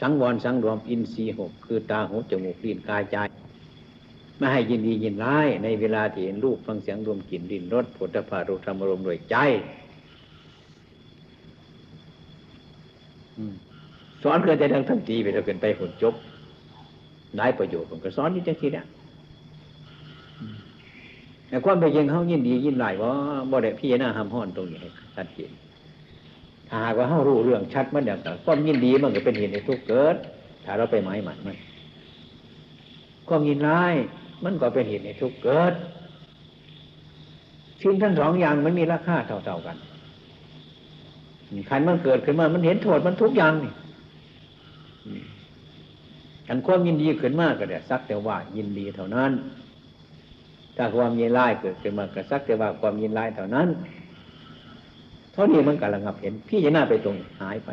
สังวรสังรวมอินทรีย์หกคือตาหูจมูกลิ้นกายใจไม่ให้ยินดียินร้าย ในเวลาที่เห็นรูปฟังเสียงรวมกลิ่นดินรสผลิตภัณฑ์รูธรรมรมด้วยใจสอนเพื่อจดังทั้งตีไปแล้วเกินไปผลจบได้ประโยชน์ผมก็สอนนี่จังทีเนี่ยแต่ความไปยังเขายินดียินร้ายว่าบ่ได้พี่น้าห้ามห้อนตรงนี้ให้ชัดเจน ถ้าหากว่าเขารู้เรื่องชัดมันอย่างต่ความยินดีมันก็เป็นเหตุในทุกเกิด ถ้าเราไปหมายหมันมันความยินร้ายมันก็เป็นเหตุในทุกเกิดสิ่งทั้งสองอย่างมันมีราคาเท่าๆกันขันมันเกิดขึ้นมา มันเห็นโทษมันทุกอย่างนี่อันความยินดีขึ้นมากก็เดี๋ยสักแต่ว่ายินดีเท่านั้น ถ้าความยินร้ายเกิดขึ้นมาก็สักแต่ว่าความยินร้ายเท่านั้น เท่านี้มันกำลังับเห็น พี่จะหน้าไปตรงหายไป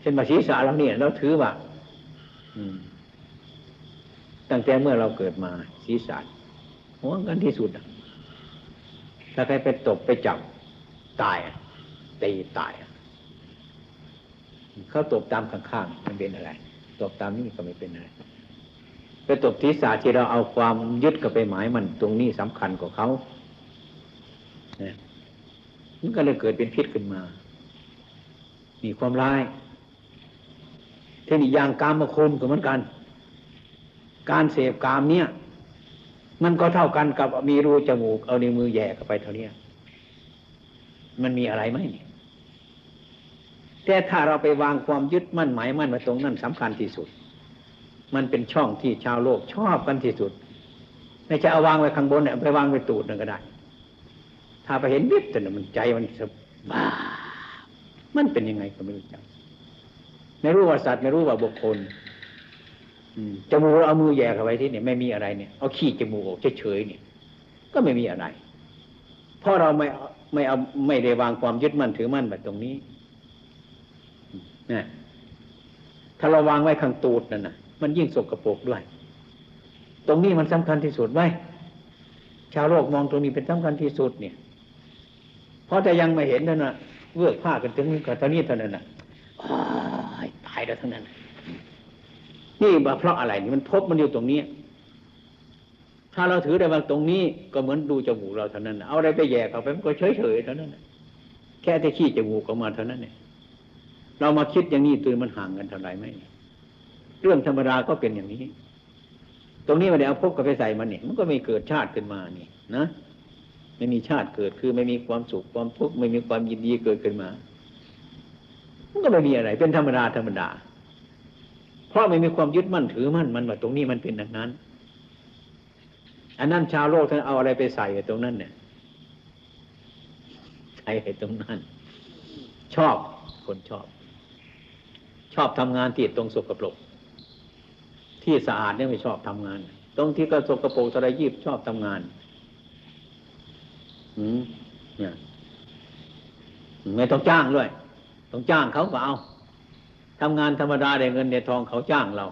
เช่นมาศีรษะเราเนี่ยเราถือว่าตั้งแต่เมื่อเราเกิดมาศีรษะห่วงกันที่สุดถ้าใครไปตกไปจับตายตีตายเขาตบตามข้างๆมันเป็นอะไร ตบตามนี้ก็ไม่เป็นอะไร ไปตบศีรษะที่เราเอาความยึดกับไปหมายมันตรงนี้สำคัญกว่าเขานี่ยมันก็เลยเกิดเป็นพิษขึ้นมา มีความร้ายเทคนิคยางกามมาคุณก็เหมือนกัน การเสพกามเนี่ย มันก็เท่ากันกับมีรูจมูก เอาในมือแย่เข้าไปเท่านี้มันมีอะไรไหมแต่ถ้าเราไปวางความยึดมั่นหมายมั่นมาตรงนั้นสำคัญที่สุด มันเป็นช่องที่ชาวโลกชอบกันที่สุดไม่ใช่เอาวางไว้ข้างบนเนี่ยไปวางไว้ตูดนั่นก็ได้ ถ้าไปเห็นวิบแต่มันใจมันสบามันเป็นยังไงก็ไม่รู้จักไม่รู้ว่าสัตว์ไม่รู้ว่าบุคคลจมูกเอามือแย่เข้าไปที่เนี่ยไม่มีอะไรเนี่ยเอาขี้จมูกออกเฉยๆเนี่ย ก็ไม่มีอะไร เพราะเราไม่ไม่เอาไม่ได้วางความยึดมั่นถือมั่นแบบตรงนี้นะถ้าเราวางไว้ข้างตูดนั่นนะ มันยิ่งสกรปรกด้วย ตรงนี้มันสำคัญที่สุดไว้ชาวโลกมองตรงนี้เป็นสำคัญที่สุดเนี่ย เพราะแต่ยังไม่เห็นนั่นนะเวือกผ้ากันถึงกับตอนนี้เท่านั้นนะตายแล้วทั้งนั้น นี่เพราะอะไรนี่มันพบมันอยู่ตรงนี้ถ้าเราถือได้ว่าตรงนี้ก็เหมือนดูจมูกเราเท่านั้น เอาอะไรไปแย่เขาไปมันก็เฉยเฉยเท่านั้นแค่ที่ขี้จมูกออกมาเท่านั้นเนี่ยเรามาคิดอย่างนี้ตื่นมันห่างกันเท่าไหร่ไหม เรื่องธรรมดาก็เป็นอย่างนี้ ตรงนี้มันเดี๋ยวเอาพบกับไปใส่มันเนี่ยมันก็ไม่เกิดชาติขึ้นมานี่นะไม่มีชาติเกิดคือไม่มีความสุขความทุกข์ไม่มีความยินดีเกิดขึ้นมา มันก็ไม่มีอะไร เป็นธรรมดาธรรมดา เพราะไม่มีความยึดมั่นถือมั่นมันว่าตรงนี้มันเป็นอย่างนั้น อันนั้นชาวโลกท่านเอาอะไรไปใส่ตรงนั้นเนี่ยใส่ตรงนั้น ชอบคนชอบ ชอบทำงานที่ตรงสกปรก ที่สะอาดเนี่ยไม่ชอบทำงาน ตรงที่ก็สกกระปรกสะไรยีบชอบทำงานอืมเนี่ยไม่ต้องจ้างด้วย ต้องจ้างเขาก็เอาทำงานธรรมดาได้เงินได้ทองเขาจ้างเรา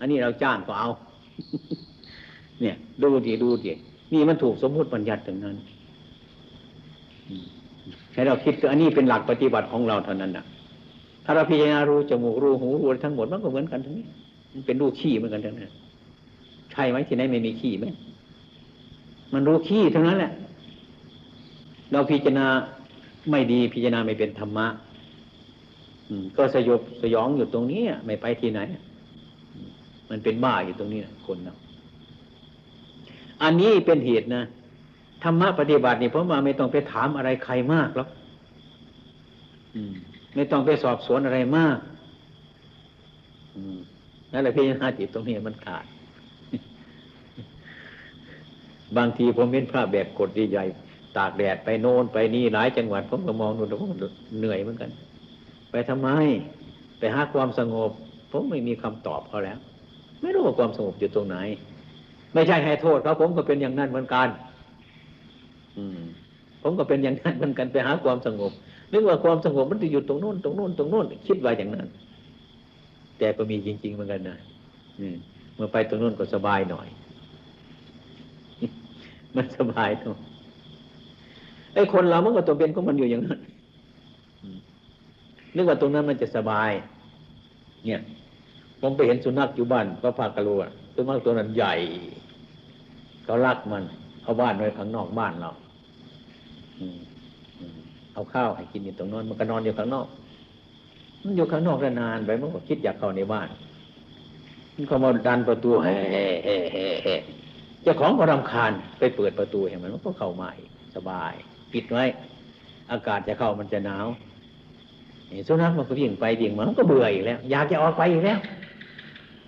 อันนี้เราจ้างก็เอา เนี่ย ดูดีดูดีนี่มันถูกสมมติปัญญัติถึงนั้นให้เราคิดอันนี้เป็นหลักปฏิบัติของเราเท่านั้นนะถ้าเราพิจารณารู้จมูกรู้หูรู้ทั้งหมดมันก็เหมือนกันทั้งนี้ มันเป็นรูขี้เหมือนกันทั้งนั้นใช่ไหมที่ไหนไม่มีขี้ไหมมันรู้ขี้ทั้งนั้นแหละ เราพิจารณาไม่ดีพิจารณาไม่เป็นธรรมะก็สยบสยองอยู่ตรงนี้ไม่ไปที่ไหน มันเป็นบ้าอยู่ตรงนี้คนเราอันนี้เป็นเหตุนะธรรมะปฏิบัตินี่เพราะมาไม่ต้องไปถามอะไรใครมากหรอกไม่ต้องไปสอบสวนอะไรมาก นั่นแหละพิจารณาจิตตรงนี้มันขาด บางทีผมเห็นพระแบบกดใหญ่ตากแดดไปโน่นไปนี่หลายจังหวัดผมก็มองดูแล้วผมเหนื่อยเหมือนกัน ไปทำไม ไปหาความสงบ ผมไม่มีคำตอบเขาแล้ว ไม่รู้ว่าความสงบอยู่ตรงไหน ไม่ใช่ให้โทษเขาผมก็เป็นอย่างนั้นเหมือนกันผมก็เป็นอย่างนั้นเหมือนกันไปหาความสงบนึกว่าความสงบมันจะอยู่ตรงโน้นตรงโน้นตรงโน้นคิดว่าอย่างนั้น แต่ก็มีจริง ๆ เหมือนกันนะเมื่อไปตรงโน้นก็สบายหน่อย มันสบายตรงไอ้คนเรามันก็ตัวเป็นของมันอยู่อย่างนั้นนึกว่าตรงนั้นมันจะสบาย เนี่ยผมไปเห็นสุนัขอยู่บ้านก็พากระโลอะสุนัขตัวนั้นใหญ่เขารักมันเอาบ้านไว้ข้างนอกบ้านเราเอาข้าวให้กินอยู่ตรงนั้นมันก็นอนอยู่ข้างนอก มันอยู่ข้างนอกนานไปมันก็คิดอยากเข้าในบ้าน มันก็มาดันประตูเฮ้เฮ้เฮ้เฮ้เจ้าของก็รำคาญไปเปิดประตูเห็นมันมันก็เข้ามาอีกสบาย ปิดไว้ อากาศจะเข้ามันจะหนาวนี่สุนัขมันก็วิ่งไปวิ่งมามันก็เบื่ออีกแล้ว อยากจะออกไปอีกแล้ว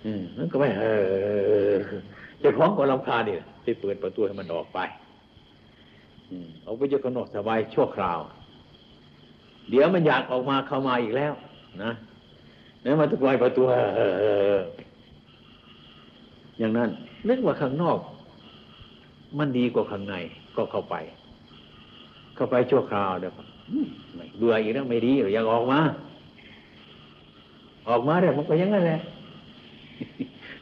อืมมันก็ไม่เออจ้าของก็รำคาญนี่ไปเปิดประตูให้มันออกไป อืมออกไปอยู่ข้างนอกสบายชั่วคราว เดี๋ยวมันอยากออกมาเข้ามาอีกแล้ว นะนี่มันตะกอยประตูอย่างนั้นนึกว่าข้างนอก มันดีกว่าข้างในก็เข้าไป เข้าไปชั่วคราวเดี๋ยวอืมไม่เบื่ออีกแล้วไม่ดีหรืออยากออกมา ออกมาเดี๋ยวมันก็ยังนั้นแหละ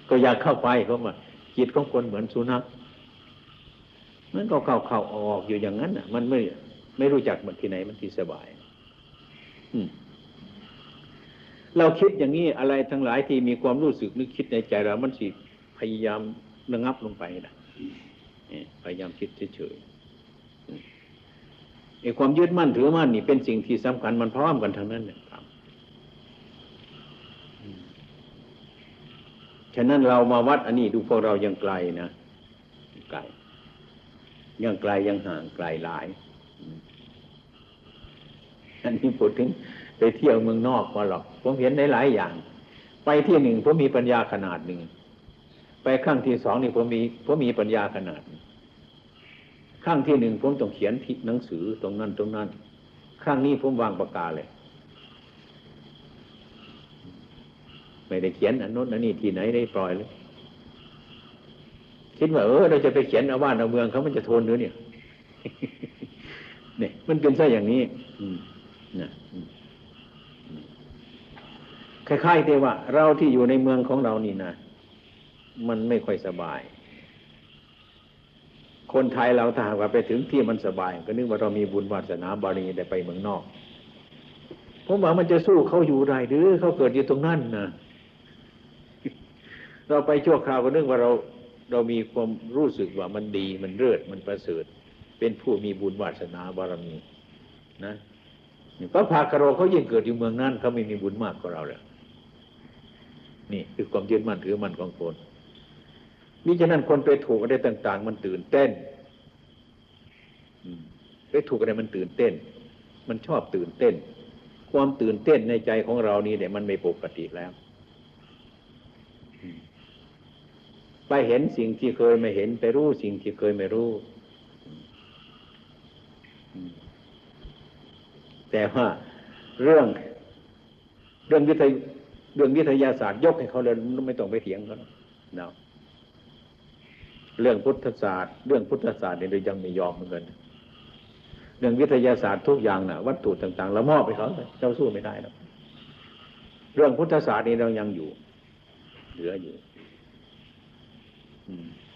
ก็อยากเข้าไปเพราะว่าจิตของคนเหมือนสุนัขมันก็เข้าเข้าออกอยู่อย่างนั้นอะ มันไม่ไม่รู้จักมันที่ไหนมันที่สบาย อืม เราคิดอย่างนี้อะไรทั้งหลายที่มีความรู้สึกนึกคิดในใจเรา มันสิพยายามระงับลงไปนะพยายามคิดเฉยๆไอ้ความยึดมั่นถือมั่นนี่เป็นสิ่งที่สำคัญมันพร้อมกันทั้งนั้นเนี่ยครับฉะนั้นเรามาวัดอันนี้ดูพวกเรายังไกลนะไกลยังไกลยังห่างไกลหลาย อันนี้พูดถึง ไปเที่ยวเมืองนอกมาหรอก ผมเห็นได้หลายอย่าง ไปที่หนึ่งผมมีปัญญาขนาดหนึ่ง ไปครั้งที่สองนี่ผมมีผมมีปัญญาขนาดหนึ่งครั้งที่หนึ่งผมต้องเขียนหนังสือตรงนั้นตรงนั้นครั้งนี้ผมวางปากกาเลย ไม่ได้เขียนอันโน้นอันนี้ที่ไหนได้ปล่อยเลยคิดว่าเออเราจะไปเขียนเอาบ้านเอาเมืองเขามันจะทนหรือเนี่ยเนี่ยมันเป็นซะอย่างนี้ อืมนะ คล้ายๆที่ว่า เราที่อยู่ในเมืองของเรานี่นะมันไม่ค่อยสบาย คนไทยเราถ้าหากว่าไปถึงที่มันสบาย ก็นึกว่าเรามีบุญวาสนาบารมีได้ไปเมืองนอกผมว่ามันจะสู้เขาอยู่ได้หรือเขาเกิดอยู่ตรงนั้นนะเราไปชั่วคราวก็นึกว่าเราเรามีความรู้สึกว่ามันดีมันเลิศมันประเสริฐ เป็นผู้มีบุญวาสนาบารมีนะพระพาคโรเขายิ่งเกิดอยู่เมืองนั้นเขาไม่มีบุญมากกว่าเราเลย นี่คือความยึดมั่นถือมั่นของคนนี่ฉะนั้นคนไปถูกอะไรต่าง ๆ มันตื่นเต้นไปถูกอะไรมันตื่นเต้น มันชอบตื่นเต้น ความตื่นเต้นในใจของเรานี่เนี่ยมันไม่ปกติแล้ว ไปเห็นสิ่งที่เคยไม่เห็นไปรู้สิ่งที่เคยไม่รู้ แต่ว่าเรื่องเรื่องวิทย เรื่องวิทยาศาสตร์ยกให้เขาเลยไม่ต้องไปเถียงเขาเนาะเรื่องพุทธศาสตร์เรื่องพุทธศาสตร์เนี่ยเรายังไม่ยอมเหมือนกันเรื่องวิทยาศาสตร์ทุกอย่างนะ่ะ วัตถุต่างๆเรามอบไปเขาเจ้าสู้ไม่ได้หรอกเรื่องพุทธศาสตร์นี่เรายังอยู่ เหลืออยู่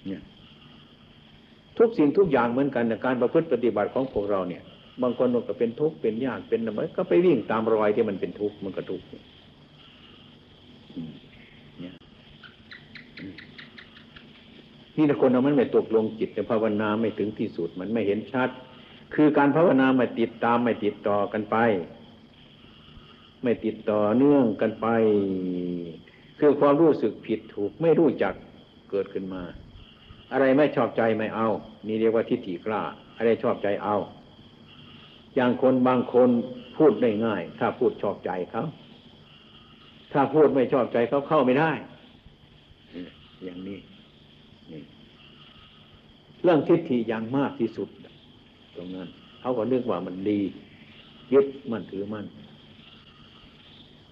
เนี่ย ทุกสิ่งทุกอย่างเหมือนกันในการประพฤติปฏิบัติของพวกเราเนี่ย บางคนก็เป็นทุกข์เป็นยากเป็นอะไรก็ไปวิ่งตามรอยที่มันเป็นทุกข์มันก็ทุกข์ นี่คนเรามันไม่ตกลงจิตแต่ภาวนาไม่ถึงที่สุดมันไม่เห็นชัด คือการภาวนาไม่ติดตามไม่ติดต่อกันไป ไม่ติดต่อเนื่องกันไป คือความรู้สึกผิดถูกไม่รู้จักเกิดขึ้นมา อะไรไม่ชอบใจไม่เอา นี่เรียกว่าทิฏฐิกล้า อะไรชอบใจเอา อย่างคนบางคนพูดได้ง่าย ถ้าพูดชอบใจเขาถ้าพูดไม่ชอบใจเขาเข้าไม่ได้ อย่างนี้ เรื่องทิฏฐิอย่างมากที่สุด ตรงนั้นเขาก็นึกว่ามันดียึดมันถือมัน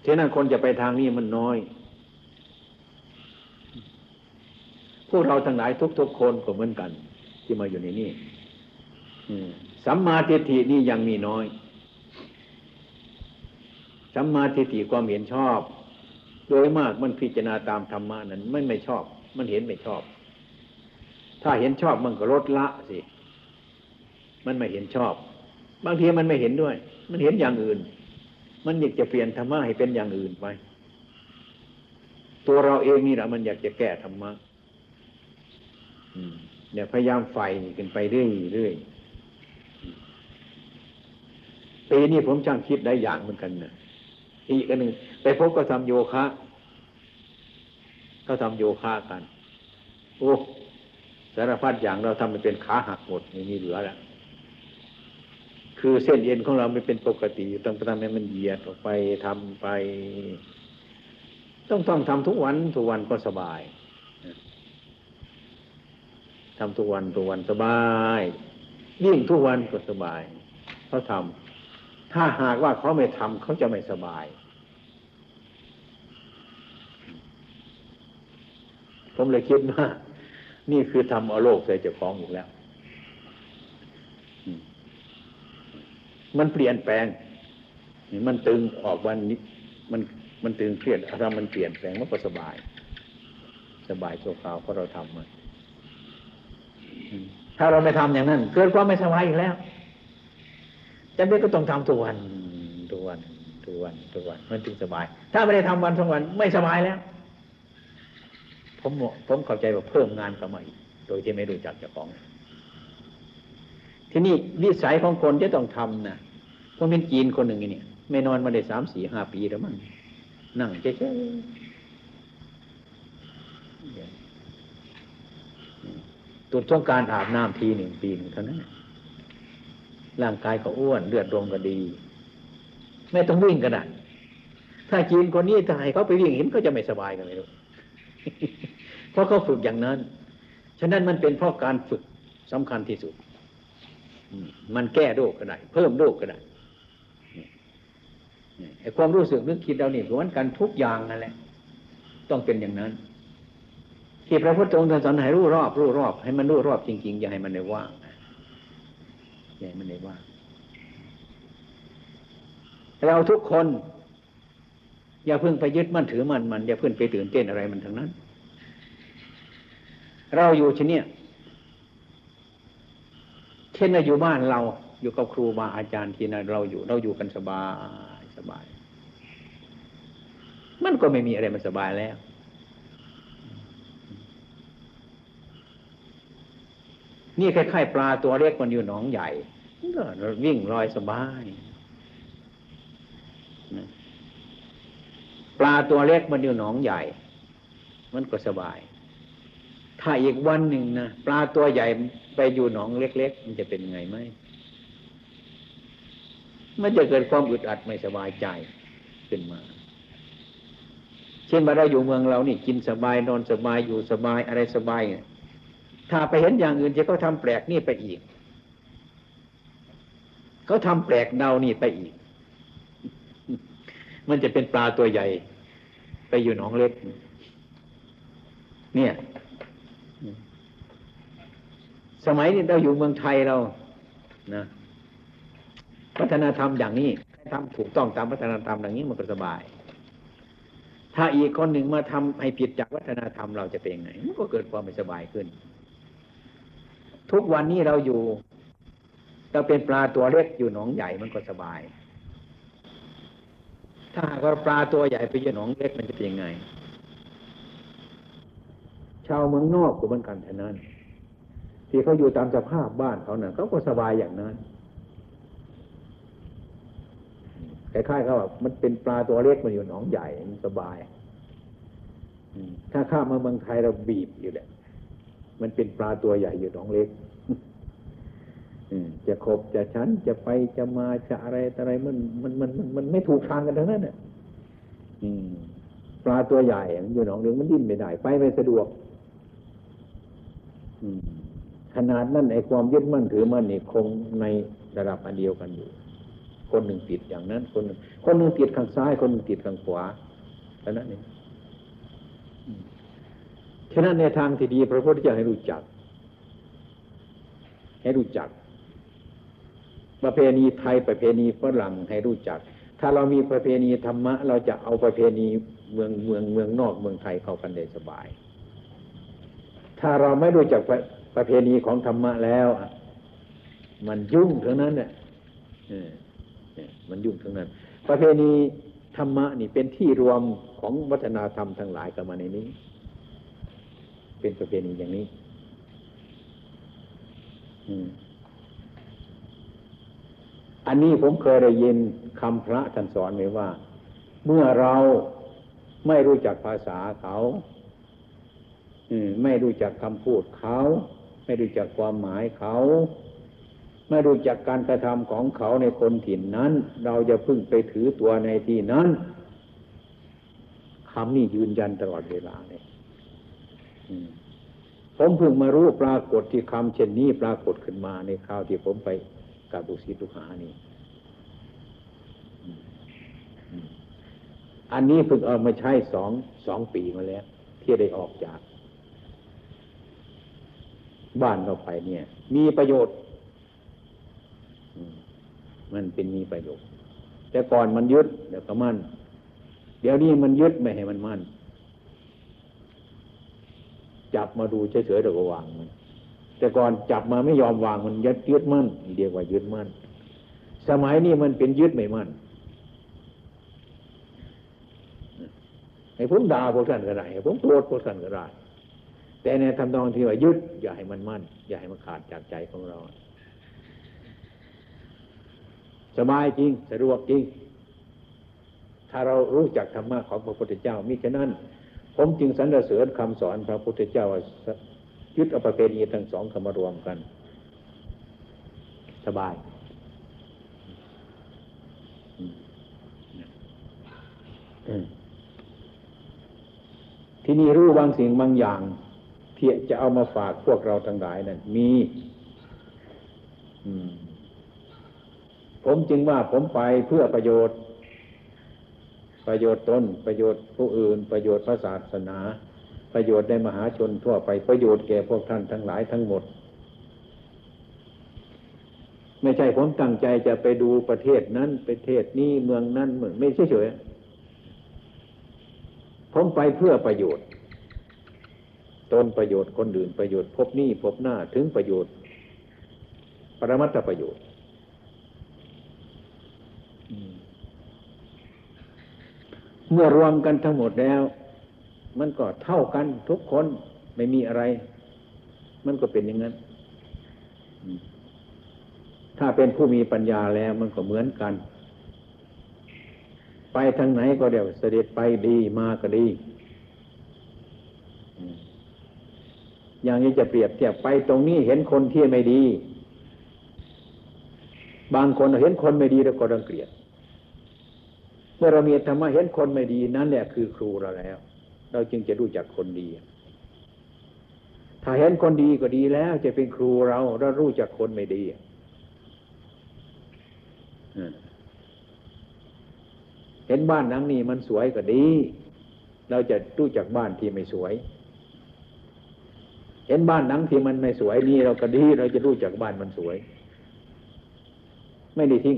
ฉะนั้นคนจะไปทางนี้มันน้อย พวกเราทั้งหลายทุกๆคนก็เหมือนกัน ที่มาอยู่ในนี้สัมมาทิฏฐินี่ยังมีน้อยสัมมาทิฏฐิความเห็นชอบ โดยมากมันพิจารณาตามธรรมะนั้น ไม่ไม่ชอบ มันเห็นไม่ชอบ ถ้าเห็นชอบมันก็ลดละสิ มันไม่เห็นชอบ บางทีมันไม่เห็นด้วย มันเห็นอย่างอื่น มันอยากจะเปลี่ยนธรรมะให้เป็นอย่างอื่นไป ตัวเราเองนี่แหละมันอยากจะแก้ธรรมะเนี่ยพยายามไฟกันไปเรื่อยเรื่อยปีนี้ผมช่างคิดได้อย่างเหมือนกันนะอีกอันหนึ่งไปพบก็ทำโยคะ ก็ทำโยคะกัน โอ้ สารพัดอย่างเราทำมันเป็นขาหักหมดไม่มีเหลือแล้วคือเส้นเอ็นของเราไม่เป็นปกติต้องทำให้มันเหยียดออกไปทำไป ต้องต้องทำทุกวันทุกวันก็สบายทำทุกวันทุกวันสบายยิ่งทุกวันก็สบายเขาทำถ้าหากว่าเขาไม่ทำเขาจะไม่สบาย ผมเลยคิดว่า นี่คือทำเอาโลกใส่เจ้าของอีกแล้ว มันเปลี่ยนแปลง มันตึงออกวันนี้ มันมันตึงเครียดถ้ามันเปลี่ยนแปลงมันก็สบาย สบายชั่วคราวเพราะเราทำมันถ้าเราไม่ทำอย่างนั้น เกิดความไม่สบายอีกแล้วจำเป็นก็ต้องทำทุกวันทุกวันทุกวันทุกวัน มันจึงสบาย ถ้าไม่ได้ทำวันสองวันไม่สบายแล้ว ผมผมเข้าใจว่าเพิ่มงานเข้ามาอีกโดยที่ไม่รู้จักเจ้าของ ทีนี้วิสัยของคนที่ต้องทำนะพวกเป็นจีนคนหนึ่งเนี่ย ไม่นอนมาได้สามสี่ห้าปีแล้วมั้งนั่งเฉยๆตุดต้องการอาบน้ำทีหนึ่งปีหนึ่งเท่านั้นร่างกายก็อ้วนเลือดลมก็ดี ไม่ต้องวิ่งกันนถ้าจีนคนนี้ถ้าให้เขาไปวิ่งเห็นก็จะไม่สบายกันเลยลูก เพราะเขาฝึกอย่างนั้น ฉะนั้นมันเป็นเพราะการฝึกสำคัญที่สุด มันแก้โรคก็ได้ เพิ่มโรคก็ได้ไอ้ความรู้สึกนึกคิดเราเนี่เหมือนกันทุกอย่างนั่นแหละ ต้องเป็นอย่างนั้น ที่พระพุทธองค์สอนให้รู้รอบ รู้รอบ ให้มันรู้รอบจริงๆ อย่าให้มันได้ว่างอย่าให้มันได้ว่างเราทุกคน อย่าเพิ่งไปยึดมั่นถือมันมัน อย่าเพิ่งไปตื่นเต้นอะไรมันทั้งนั้น เราอยู่ชนี้เช่นอยู่บ้านเราอยู่กับครูบาอาจารย์ที่นั่นเราอยู่ เราอยู่กันสบายสบาย มันก็ไม่มีอะไรมันสบายแล้ว นี่คล้ายๆปลาตัวเล็กมันอยู่หนองใหญ่ก็วิ่งลอยสบายปลาตัวเล็กมันอยู่หนองใหญ่ มันก็สบาย ถ้าอีกวันหนึ่งนะปลาตัวใหญ่ไปอยู่หนองเล็ก ๆ มันจะเป็นไงไหมมันจะเกิดความอึดอัดไม่สบายใจขึ้นมา เช่นว่าเราอยู่เมืองเรานี่กินสบายนอนสบายอยู่สบายอะไรสบายถ้าไปเห็นอย่างอื่นที่เขาทาแปลกนี่ไปอีกเขาทำแปลกเดานี่ไปอีก มันจะเป็นปลาตัวใหญ่ ไปอยู่หนองเล็ก เนี่ย สมัยนี้เราอยู่เมืองไทยเรานะวัฒนธรรมอย่างนี้ทำถูกต้องตามวัฒนธรรมอย่างนี้มันก็สบาย ถ้าอีกคนหนึ่งมาทำให้ผิดจากวัฒนธรรมเราจะเป็นไงมันก็เกิดความไม่สบายขึ้น ทุกวันนี้เราอยู่เราเป็นปลาตัวเล็กอยู่หนองใหญ่มันก็สบาย ถ้าหากว่าปลาตัวใหญ่ไปอยู่หนองเล็กมันจะเป็นยังไง ชาวเมืองนอกก็เหมือนกันเท่านั้น ที่เขาอยู่ตามสภาพบ้านเขาเนี่ยเขาก็สบายอย่างนั้นคล้ายๆเขาแบบมันเป็นปลาตัวเล็กมันอยู่หนองใหญ่มันสบายถ้าข้ามาเมืองไทยเราบีบอยู่แหละมันเป็นปลาตัวใหญ่อยู่หนองเล็กจะขบจะชั้นจะไปจะมาจะอะไรอะไรมันมันมันมันมันไม่ถูกทางกันทั้งนั้นเนี่ยปลาตัวใหญ่อยู่หนองเล็กมันดิ้นไม่ได้ไปไม่สะดวก อืม ขนาดนั้นไอ้ความยึดมั่นถือมั่นนี่คงในระดับอันเดียวกันอยู่ คนหนึ่งติดอย่างนั้น คนหนึ่งคนหนึ่งติดข้างซ้าย คนหนึ่งติดข้างขวาแค่นั้นเองฉะนั้นในทางที่ดีพระพุทธเจ้าให้รู้จัก ให้รู้จัก ประเพณีไทยประเพณีฝรั่งให้รู้จัก ถ้าเรามีประเพณีธรรมะ เราจะเอาประเพณีเมืองเมืองเมืองนอกเมืองไทยเข้ากันได้สบาย ถ้าเราไม่รู้จัก ประเพณีของธรรมะแล้วมันยุ่งทั้งนั้นเนี่ยมันยุ่งทั้งนั้น ประเพณีธรรมะนี่เป็นที่รวมของวัฒนธรรมทั้งหลายกันมาในนี้ เป็นประเพณีอย่างนี้อันนี้ผมเคยได้ยินคำพระท่านสอนไว้ว่า เมื่อเราไม่รู้จักภาษาเขาไม่รู้จักคำพูดเขา ไม่รู้จักความหมายเขา ไม่รู้จักการกระทำของเขาในคนถิ่นนั้น เราจะพึ่งไปถือตัวในที่นั้นคำนี้ยืนยันตลอดเวลาเลยผมเพิ่งมารู้ปรากฏที่คำเช่นนี้ปรากฏขึ้นมาในคราวที่ผมไปกับบุษีทุกหานี่ อันนี้เพิ่งเอามาใช้สองสองปีมาแล้ว ที่ได้ออกจาก บ้านเราไปเนี่ย มีประโยชน์มันเป็นมีประโยชน์ แต่ก่อนมันยึดเดี๋ยวก็มั่น เดี๋ยวนี้มันยึดไม่ให้มันมั่น จับมาดูเฉยๆเดี๋ยวก็วางมันแต่ก่อนจับมาไม่ยอมวางมันยึดยึดมั่นเรียกว่ายึดมั่น สมัยนี้มันเป็นยึดไม่มั่นให้ผมด่าพวกท่านก็ได้ให้ผมโกรธพวกท่านก็ได้ แต่ในทำนองที่ว่ายึดอย่าให้มันมั่น อย่าให้มันขาดจากใจของเรา สบายจริงสะดวกจริง ถ้าเรารู้จักธรรมะของพระพุทธเจ้ามิฉะนั้น ผมจึงสรรเสริญคำสอนพระพุทธเจ้าว่ายึดเอาประเพณีทั้งสองเข้ามารวมกัน สบายที่นี่รู้บางสิ่งบางอย่าง ที่จะเอามาฝากพวกเราทั้งหลายนั่นมีผมจึงว่าผมไปเพื่อประโยชน์ ประโยชน์ตนประโยชน์ผู้อื่น ประโยชน์พระศาสนา ประโยชน์ในมหาชนทั่วไปประโยชน์แก่พวกท่านทั้งหลายทั้งหมด ไม่ใช่ผมตั้งใจจะไปดูประเทศนั้นประเทศนี้เมืองนั้นเหมือนไม่ใช่เฉยผมไปเพื่อประโยชน์ ตนประโยชน์คนอื่นประโยชน์พบนี้พบหน้าถึงประโยชน์ ปรมัตถประโยชน์เมื่อรวมกันทั้งหมดแล้ว มันก็เท่ากันทุกคนไม่มีอะไร มันก็เป็นอย่างนั้น ถ้าเป็นผู้มีปัญญาแล้วมันก็เหมือนกัน ไปทางไหนก็เดี๋ยวเสด็จไปดีมาก็ดี อย่างนี้จะเปรียบเทียบไปตรงนี้เห็นคนที่ไม่ดี บางคนเห็นคนไม่ดีแล้วก็รังเกียจเมื่อเรามีธรรมะเห็นคนไม่ดีนั่นแหละคือครูเราแล้ว เราจึงจะรู้จักคนดี ถ้าเห็นคนดีก็ดีแล้ว จะเป็นครูเราเรารู้จักคนไม่ดีเห็นบ้านหลังนี้มันสวยก็ดี เราจะรู้จักบ้านที่ไม่สวย เห็นบ้านหลังที่มันไม่สวยนี่เราก็ดีเราจะรู้จักบ้านมันสวย ไม่ได้ทิ้ง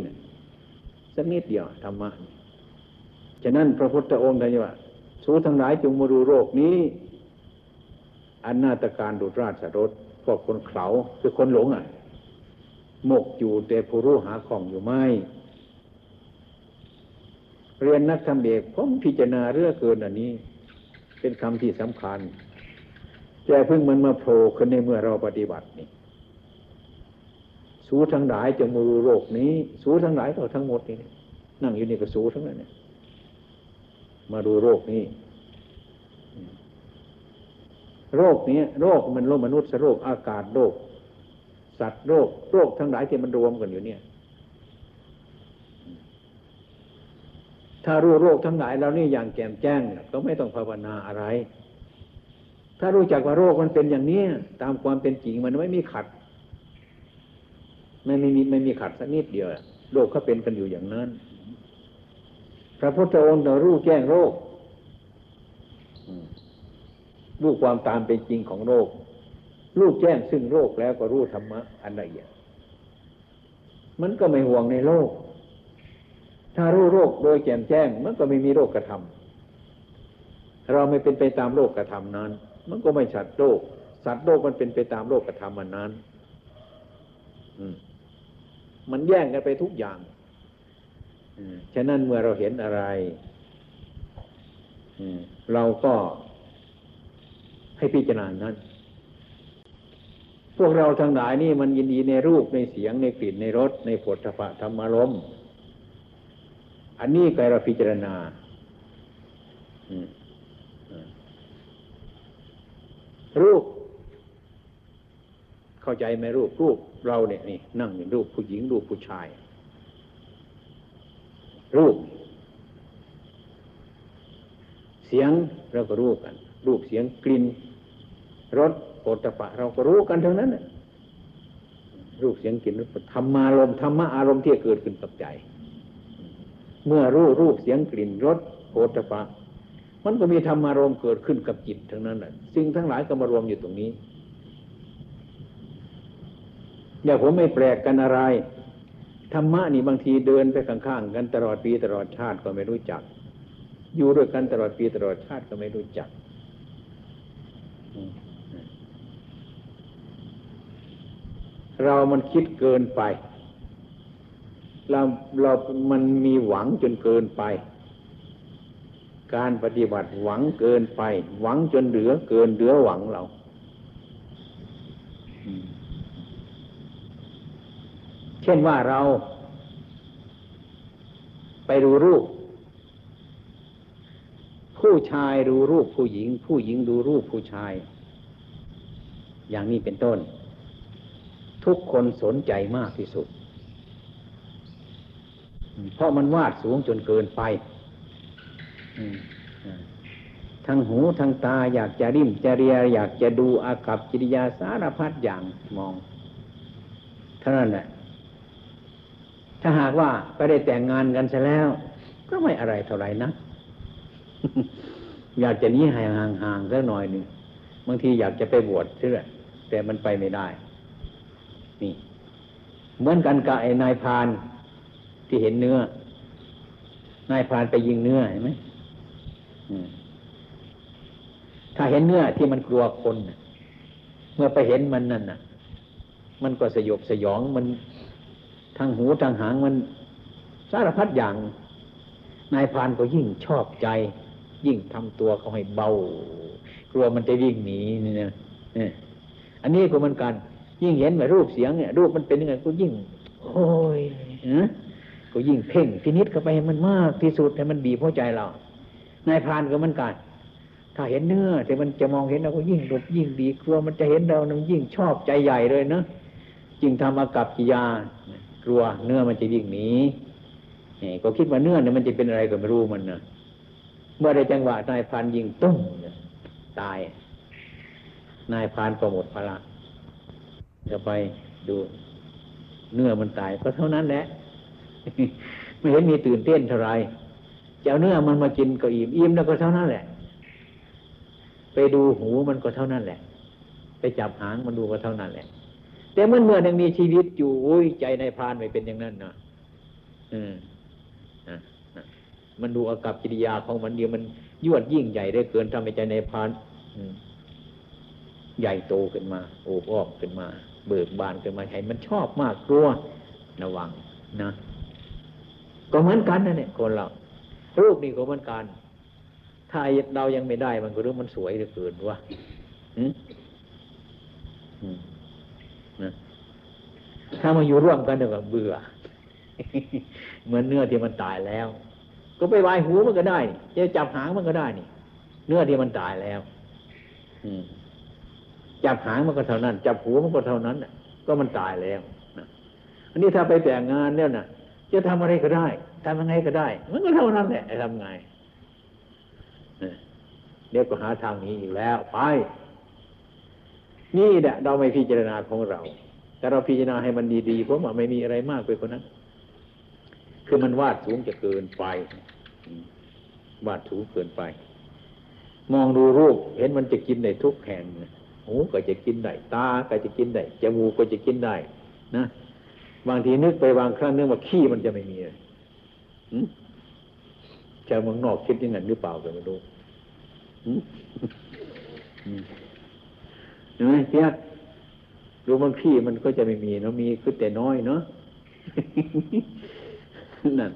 สักนิดเดียวธรรมะฉะนั้นพระพุทธองค์ท่านว่าสู้ทั้งหลายจงมาดูโรคนี้ อันนาตการดุราชรถพวกคนเขาคือคนหลงอะหมกอยู่แต่ผู้รู้หาของอยู่ไม่ เรียนนักธรรมเอกผมพิจารณาเรื่องเกินอันนี้ เป็นคำที่สำคัญ แกเพิ่งมันมาโผล่ขึ้นในเมื่อเราปฏิบัตินี่สูทั้งหลายจะมือโรคนี้ สูทั้งหลายก็ทั้งหมดนี่นั่งอยู่นี่ก็สูทั้งนั้นเนี่ยมาดูโรคนี้ โรคนี้โรคมันโรคมนุษย์โรคอากาศโรคสัตว์โรคโรคทั้งหลายที่มันรวมกันอยู่เนี่ย ถ้ารู้โรคทั้งหลายแล้วนี่อย่างแจ่มแจ้ง ก็ไม่ต้องภาวนาอะไร ถ้ารู้จักว่าโรคมันเป็นอย่างนี้ตามความเป็นจริงมันไม่มีขัดไม่มีไม่มีขัดสักนิดเดียวโรคเขาเป็นกันอยู่อย่างนั้น พระพุทธองค์เรารู้แจ้งโรครู้ความตามเป็นจริงของโรครู้แจ้งซึ่งโรคแล้วก็รู้ธรรมะอันละเอียดมันก็ไม่ห่วงในโรคถ้ารู้โรคโดยแจ่มแจ้ง มันก็ไม่มีโรคกระทำเราไม่เป็นไปตามโรคกระทำนั้น มันก็ไม่สัตว์โลก สัตว์โลกมันเป็นไปตามโลกกระทำมันนั้นมันแย่งกันไปทุกอย่างฉะนั้นเมื่อเราเห็นอะไรเราก็ให้พิจารณานั้น พวกเราทั้งหลายนี่มันยินดีในรูปในเสียงในกลิ่นในรสในผลพะธรรมารมอันนี้ก็เราพิจารณา อืมอืม รูป เข้าใจไหมรูปรูปเราเนี่ยนี่นั่งเป็นรูปผู้หญิงรูปผู้ชาย รูป เสียงเราก็รู้กัน รูปเสียงกลิ่นรสโผฏฐะเราก็รู้กันทั้งนั้นรูปเสียงกลิ่นรสธรรมารมธรรมะอารมณ์ที่เกิดขึ้นกับใจ เมื่อรู้รูปเสียงกลิ่นรสโผฏฐะ มันก็มีธรรมารมณ์เกิดขึ้นกับจิตทั้งนั้นแหละสิ่งทั้งหลายก็มารวมอยู่ตรงนี้อย่าผมไม่แปลกกันอะไรธรรมะนี่บางทีเดินไปข้างๆกันตลอดปีตลอดชาติก็ไม่รู้จัก อยู่ด้วยกันตลอดปีตลอดชาติก็ไม่รู้จักเรามันคิดเกินไป เราเรามันมีหวังจนเกินไป การปฏิบัติหวังเกินไป หวังจนเหลือเกินเหลือหวังเราเช่นว่าเรา ไปดูรูป ผู้ชายดูรูปผู้หญิง ผู้หญิงดูรูปผู้ชาย อย่างนี้เป็นต้น ทุกคนสนใจมากที่สุด เพราะมันวาดสูงจนเกินไป ทั้งหูทั้งตาอยากจะริมจะเรียอยากจะดูอากับกิริยาสารพัดอย่างมอง เท่านั้นแหละถ้าหากว่าไปได้แต่งงานกันซะแล้ว ก็ไม่อะไรเท่าไหร่นะอยากจะนี้ห่างห่างสักหน่อยหนึ่งบางทีอยากจะไปบวชเชื่อแต่มันไปไม่ได้ นี่ เหมือนกันกับไอ้นายพานที่เห็นเนื้อ นายพานไปยิงเนื้อเห็นไหม ถ้าเห็นเนื้อที่มันกลัวคนเมื่อไปเห็นมันนั่นน่ะ มันก็สยบสยองมันทางหูทางหางมันสารพัดอย่าง นายพานก็ยิ่งชอบใจ ยิ่งทำตัวเขาให้เบา กลัวมันจะวิ่งหนีนี่นะอันนี้ก็เหมือนกัน ยิ่งเห็นแบบรูปเสียงเนี่ย รูปมันเป็นยังไงก็ยิ่ง โอ้ยก็ยิ่งเพ่งพินิษเข้าไปให้มันมากที่สุดให้มันบีบหัวใจเรา นายพรานก็เหมือนกัน ถ้าเห็นเนื้อแต่มันจะมองเห็นเราก็ยิ่งหลบยิ่งดีกลัวมันจะเห็นเรานึงยิ่งชอบใจใหญ่เลยเนะจึงทำอากับกิยากลัวเนื้อมันจะยิ่งหนีก็คิดว่าเนื้อเนี่ยมันจะเป็นอะไรก็ไม่รู้มันนะเมื่อได้จังหวะนายพานยิงตุ้มตาย นายพานก็หมดพลังจะไปดูเนื้อมันตายก็เท่านั้นแหละ ไม่เห็นมีตื่นเต้นเท่าไร จะเอาเนื้อมันมากินก็อิ่มอิ่มแล้วก็เท่านั้นแหละ ไปดูหูมันก็เท่านั้นแหละ ไปจับหางมันดูก็เท่านั้นแหละ แต่เมื่อเมื่อยังมีชีวิตอยู่โอ้ยใจในพานไม่เป็นอย่างนั้นนะอืมมันดูอากับกิริยาของมันเดียวมันยวดยิ่งใหญ่ได้เกินทำให้ใจในพานใหญ่โตขึ้นมา โอบอ้อมขึ้นมา เบิกบานขึ้นมาให้มันชอบมากกลัวระวังนะก็เหมือนกันนะเนี่ยคนเรา รูปนี่ก็เหมือนกัน ถ้าเรายังไม่ได้มันก็รู้มันสวยเหลือเกินวะถ้ามาอยู่ร่วมกันเดี๋ยวเบื่อ เหมือนเนื้อที่มันตายแล้ว ก็ไปวายหูมันก็ได้จะจับหางมันก็ได้นี่ เนื้อที่มันตายแล้วจับหางมันก็เท่านั้น จับหูมันก็เท่านั้นก็มันตายแล้วอันนี้ถ้าไปแต่งงานเนี่ยนะจะทำอะไรก็ได้ ทำยังไงก็ได้ มันก็เท่านั้นแหละทำไงเดี๋ยวก็หาทางนี้อีกแล้วไป นี่แหละเราไม่พิจารณาของเรา แต่เราพิจารณาให้มันดีๆเพราะว่าไม่มีอะไรมากไปกว่านั้น คือมันวาดสูงจะเกินไป วาดสูงเกินไป มองดูรูป เห็นมันจะกินในทุกแห่งหูก็จะกินได้ตาก็จะกินได้จมูกก็จะกินได้ นะบางทีนึกไปบางครั้งนึกว่าขี้มันจะไม่มีเลย ชาวเมืองนอกคิดยังไงหรือเปล่าก็ไม่รู้เห็นไหมเพียกดูบางขี้มันก็จะไม่มีเนาะมีคือแต่น้อยเนาะนั่น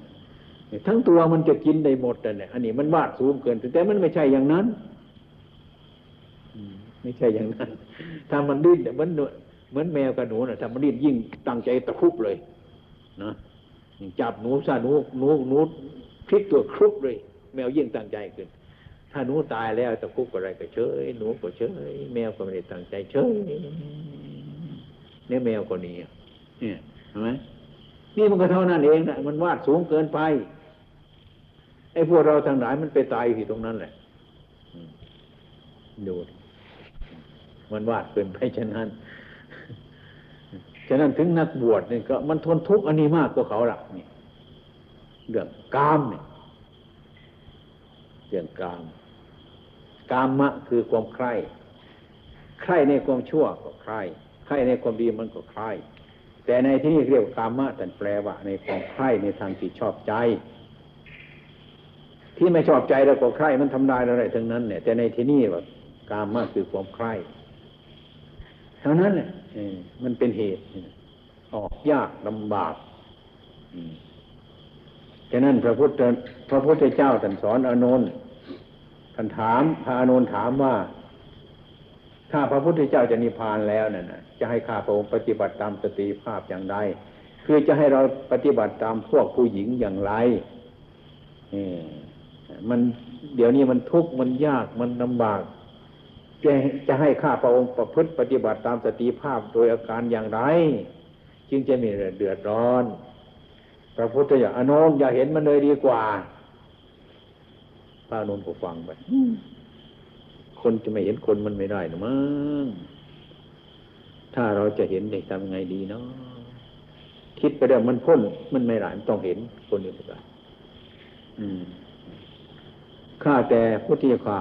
ทั้งตัวมันจะกินได้หมดแต่เนี่ยอันนี้มันวาดสูงเกินแต่มันไม่ใช่อย่างนั้นไม่ใช่อย่างนั้น ถ้ามันดิ้นเหมือนเหมือนแมวกับหนูนะถ้ามันดิ้นยิ่งตั้งใจตะคุบเลย นะ จับหนูซะหนูหนูหนูพลิกตัวครุบเลย แมวยิ่งตั้งใจขึ้น ถ้าหนูตายแล้วตะคุบอะไรก็เฉยหนูก็เฉยแมวก็ไม่ได้ตั้งใจเฉยเนี่ยแมวก็นี้เนี่ยเห็นไหมนี่มันก็เท่านั้นเองนะมันวาดสูงเกินไปไอ้พวกเราทั้งหลายมันไปตายอยู่ตรงนั้นแหละดูมันวาดเกินไปฉะนั้น ฉะนั้นถึงนักบวชนี่ก็มันทนทุกข์อันนี้มากกว่าเขาหลักนี่เรื่องกามเนี่ยเรื่องกาม กามะคือความใคร่ใคร่ในความชั่วก็ใคร่ใคร่ในความดีมันก็ใคร่แต่ในที่นี้เรียกกามะแต่แปลว่า ในความใคร่ในทางที่ชอบใจ ที่ไม่ชอบใจแล้วก็ใคร่มันทำลายอะไรทั้งนั้นเนี่ยแต่ในที่นี้ว่ากามะคือความใคร่เท่านั้นเนี่ย มันเป็นเหตุ ออกยากลำบากฉะนั้นพระพุทธพระพุทธเจ้าท่านสอนอานนท์ท่านถามพระอานนท์ถามว่า ถ้าพระพุทธเจ้าจะนิพพานแล้วนั่นจะให้ข้าพระองค์ปฏิบัติตามสติภาพอย่างไรคือจะให้เราปฏิบัติตามพวกผู้หญิงอย่างไรมันเดี๋ยวนี้มันทุกข์มันยากมันลำบาก จะจะให้ข้าพระองค์ประพฤติปฏิบัติตามสติภาพโดยอาการอย่างไร จึงจะมีเดือดร้อน พระพุทธเจ้าอนุนอย่าเห็นมันเลยดีกว่าพระอนุนก็ฟังไปคนจะไม่เห็นคนมันไม่ได้หรือมั้งถ้าเราจะเห็นได้ทำไงดีเนาะคิดไปเดี๋ยวมันพ้นมันไม่หลานต้องเห็นคนอื่นไปข้าแต่พุทธิยา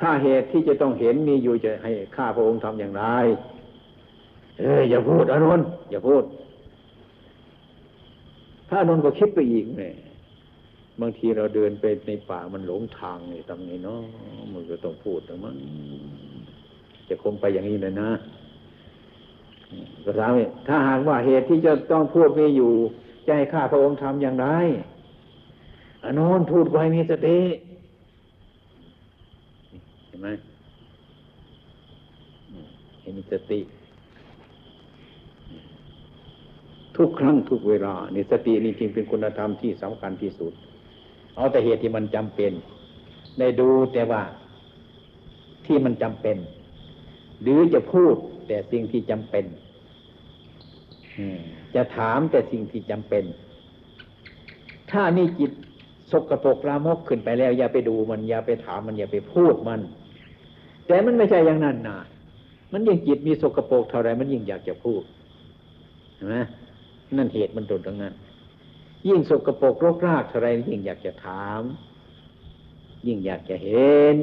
ถ้าเหตุที่จะต้องเห็นมีอยู่จะให้ข้าพระองค์ทำอย่างไร เอออย่าพูดอนุนอย่าพูด ถ้าอนุนก็คิดไปอีกเนี่ยบางทีเราเดินไปในป่ามันหลงทางเนี่ยทำไงเนาะมันก็ต้องพูดแต่มันจะคงไปอย่างนี้เลยนะก็ถามถ้าหากว่าเหตุที่จะต้องพูดมีอยู่จะให้ข้าพระองค์ทำอย่างไรอนุนพูดไว้มีสติ ห็นไหมเห็นสติ ทุกครั้งทุกเวลานี่สตินี่จริงเป็นคุณธรรมที่สำคัญที่สุด เอาแต่เหตุที่มันจำเป็น ได้ดูแต่ว่าที่มันจำเป็น หรือจะพูดแต่สิ่งที่จำเป็นจะถามแต่สิ่งที่จำเป็น ถ้านี่จิตสกปรกลามกขึ้นไปแล้ว อย่าไปดูมัน อย่าไปถามมัน อย่าไปพูดมัน แต่มันไม่ใช่อย่างนั้นนะมันยิ่งจิตมีสกปรกเท่าไรมันยิ่งอยากจะพูดนไหมนั่นเหตุมันตรงตรงนั้น ยิ่งสกปรกโรกรากเท่าไรยิ่งอยากจะถาม ยิ่งอยากจะเห็น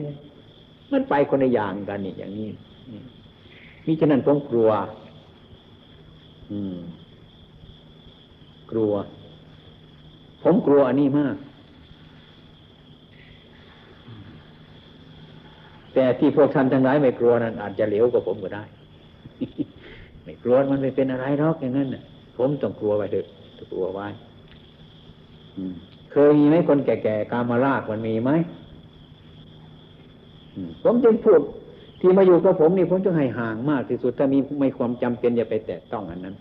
มันไปคนในอย่างกันนี่อย่างนี้มิฉะนั้นผมกลัว อืม กลัว ผมกลัวอันนี้มาก แต่ที่พวกท่านทั้งหลายไม่กลัวนั้นอาจจะเหลวกว่าผมก็ได้ ไม่กลัวมันไม่เป็นอะไรหรอกอย่างนั้นน่ะผมต้องกลัวไว้เถอะกลัวไว้เคยมีไหมคนแก่ๆกามาลากมันมีไหมผมจึงพูดที่มาอยู่กับผมนี่ผมจะให้ห่างมากที่สุดถ้ามีไม่ความจำเป็นอย่าไปแตะต้องอันนั้น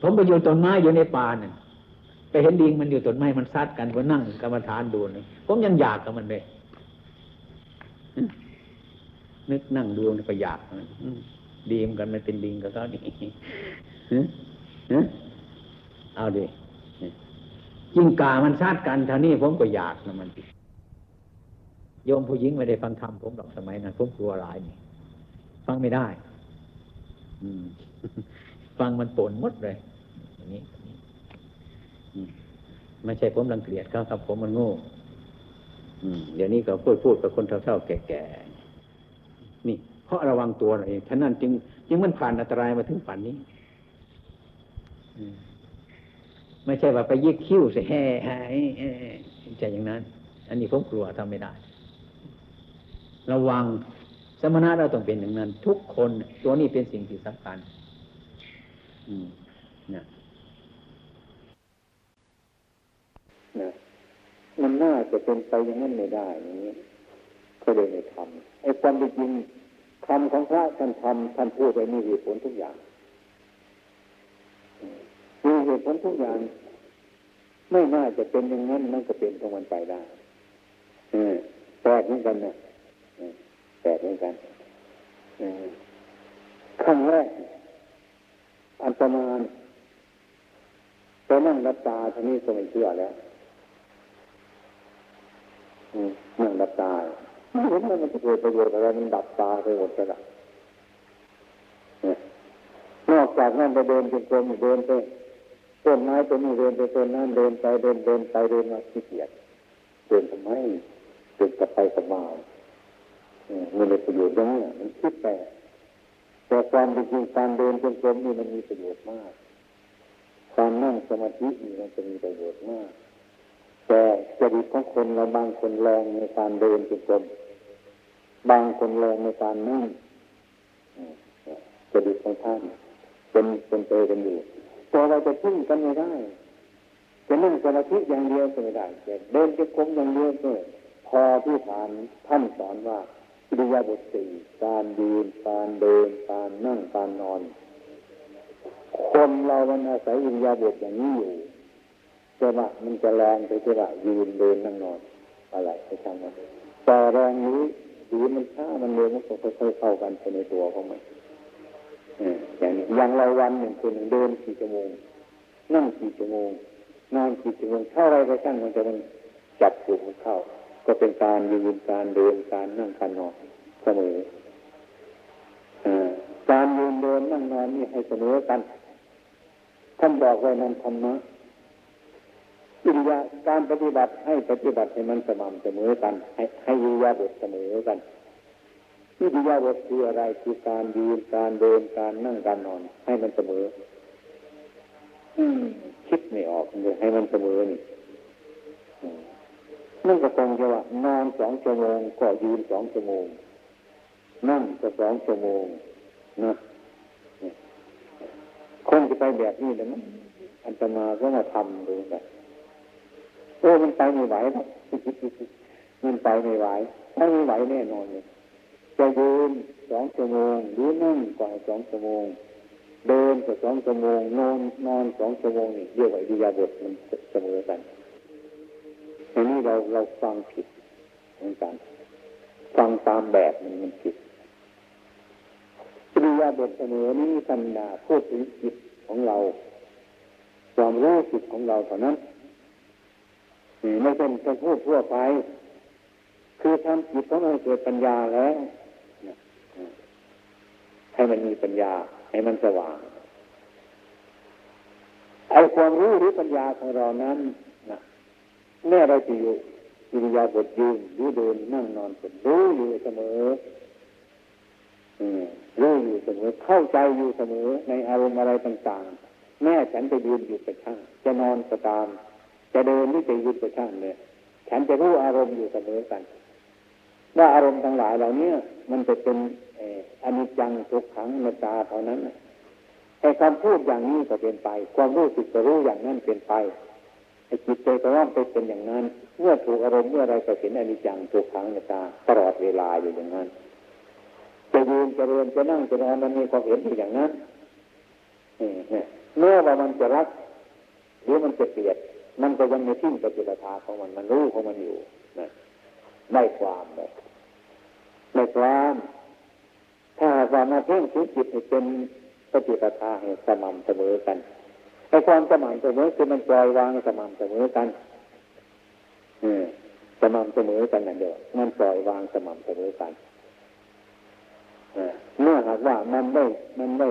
ผมไปอยู่ต้นไม้อยู่ในป่าเนี่ย ไปเห็นดิงมันอยู่ต้นไม้มันซัดกันก็นั่งกรรมฐานดูนี่ผมยังอยากกับมันเลยนึกนั่งดูก็อยากมันดีมกันมันเป็นดิงกับเขานี่เอาดิจิงกามันซัดกันเท่านี้ผมก็อยากนะมันโยมผู้หญิงไม่ได้ฟังธรรมผมหรอกสมัยนั้นผมกลัวหลายนี่ฟังไม่ได้ อืม ฟังมันปนมดเลยอย่างนี้ ไม่ใช่ผมรังเกียจเขาครับ ผมมันโง่เดี๋ยวนี้ก็พูดพูดกับคนเท่าๆแก่ๆนี่ เพราะระวังตัวเองท่านั้นจึงจึงมันผ่านอันตรายมาถึงฝันนี้ไม่ใช่ว่าไปยิกคิ้วใส่แห่หายใจอย่างนั้น อันนี้ผมกลัวทำไม่ได้ ระวังสมณะเราต้องเป็นอย่างนั้น ทุกคนตัวนี้เป็นสิ่งที่สำคัญ อืมนะ นะมันน่าจะเป็นไปอย่างนั้นไม่ได้อย่างนี้ก็เลยไม่ทำไอ้ความจริงคำของพระท่านทำท่านพูดไปมีเหตุผลทุกอย่างมีเหตุผลทุกอย่าง ไม่น่าจะเป็นอย่างนั้นมันก็เป็นของมันไปได้แปลกเหมือนกันนะแปลกเหมือนกันขั้งแรกอันตรานไปนั่งรับตาท่านี้ก็ไม่เชื่อแล้ว นั่งรับตาไม่เห็นมันจะเกิดประโยชน์อะไรมันดับตาไปหมดแล้วนอกจากนั่นไปเดินเป็นกลมเดินไปต้นไม้ต้นนี้เดินไปต้นนั้นเดินไปเดินเดินไปเดินมาขี้เกียจเดินทำไมเดินกลับไปกลับมามันเป็นประโยชน์ยังไงมันคิดไปแต่ความจริงการเดินจงกรมนี่มันมีประโยชน์มากการนั่งสมาธินี่มันจะมีประโยชน์มาก แต่จริตของคนเราบางคนแรงในการเดินจงกรมบางคนแรงในการนั่งจริตของท่านเป็นเป็นเตยกันอยู่แต่เราจะพึ่งกันไม่ได้จะนั่งสมาธิอย่างเดียวก็ไม่ได้แต่เดินจงกรมอย่างเดียวก็พอที่ฐานท่านสอนว่าอิริยาบถสี่การยืนการเดินการนั่งการนอน คนเรามันอาศัยอิริยาบถอย่างนี้อยู่ จะว่ามันจะแรงไปจะว่ายืนเดินนั่งนอนอะไรไปทำมันแต่แรงนี้ดีมันช้ามันเร็วมันก็ค่อยๆเข้ากันไปในตัวของมันอย่างนี้อย่างเราวันหนึ่งคนหนึ่งเดินสี่ชั่วโมงนั่งสี่ชั่วโมงนอนสี่ชั่วโมงเท่าไรก็ช่างมันจะมันจับจุดเข้า ก็เป็นการยืนการเดินการนั่งการนอนเสมอการยืนเดินนั่งนอนนี่ให้เสมอกันท่านบอกไว้นั้นธรรมะ อิริยาการปฏิบัติให้ปฏิบัติให้มันสม่ำเสมอกัน ให้ให้อิริยาบทเสมอกันอิริยาบทคืออะไรคือการยืนการเดินการนั่งการนอน ให้มันเสมอคิดไม่ออกเลยให้มันเสมอนี่นั่นก็คงจะว่านอนสองชั่วโมงก็ยืนสองชั่วโมง นั่งก็สองชั่วโมงนะคงจะไปแบบนี้เลยมั้งอันตมาก็มาทำดูแบบ โอ้มันไปไม่ไหวหรอกมันไปไม่ไหวถ้าไม่ไหวแน่นอนเลยจะยืนสองชั่วโมงหรือนั่งกว่าสองชั่วโมง เดินก็สองชั่วโมง นอนนอนสองชั่วโมงนี่เรียกว่าอิยาบทมันเสมอกันอันนี้เราเราฟังผิดเหมือนกันฟังตามแบบมันมันผิดปริยาบทเสมอนี้สัญญาพูดถึงจิตของเรา ความรู้จิตของเราเท่านั้น ไม่เป็นการพูดทั่วไป คือทำจิตของเราเกิดปัญญาแล้วให้มันมีปัญญา ให้มันสว่างไอ้ความรู้หรือปัญญาของเรานั้นนะแม่เราจะอยู่อิริยาบถยืนหรือเดินนั่งนอนเป็นรู้อยู่เสมอรู้อยู่เสมอ เข้าใจอยู่เสมอ ในอารมณ์อะไรต่าง ๆ แม่ฉันจะยืนอยู่กับช่างจะนอนก็ตาม จะเดินนี่จะยืนกับช่างเนี่ยฉันจะรู้อารมณ์อยู่เสมอกัน ว่าอารมณ์ทั้งหลายเหล่านี้มันจะเป็นอนิจจังทุกขังนตาเท่านั้นไอ้คำพูดอย่างนี้ก็เป็นไป ความรู้สึกจะรู้อย่างนั้นเป็นไปไอ้จิตใจก็ว่าไปเป็นอย่างนั้น เมื่อถูกอารมณ์เมื่อไรก็เห็นอนิจจังทุกขังในตาตลอดเวลาอยู่อย่างนั้นจะยืนจะเดินจะนั่งจะนอนมันมีความเห็นอย่างนั้นเมื่อว่ามันจะรักหรือมันจะเกลียด มันก็ยังไม่ทิ้งปฏิปทาของมันมันรู้ของมันอยู่นะไม่ความเลยไม่ความถ้าว่ามาเพ่งถึงจิตเป็นปฏิปทาให้สม่ำเสมอกันไอ้ความสม่ำเสมอคือมันปล่อยวางสม่ำเสมอกันสม่ำเสมอกันนั่นเดียวมันปล่อยวางสม่ำเสมอกันเมื่อหากว่ามันไม่มันไม่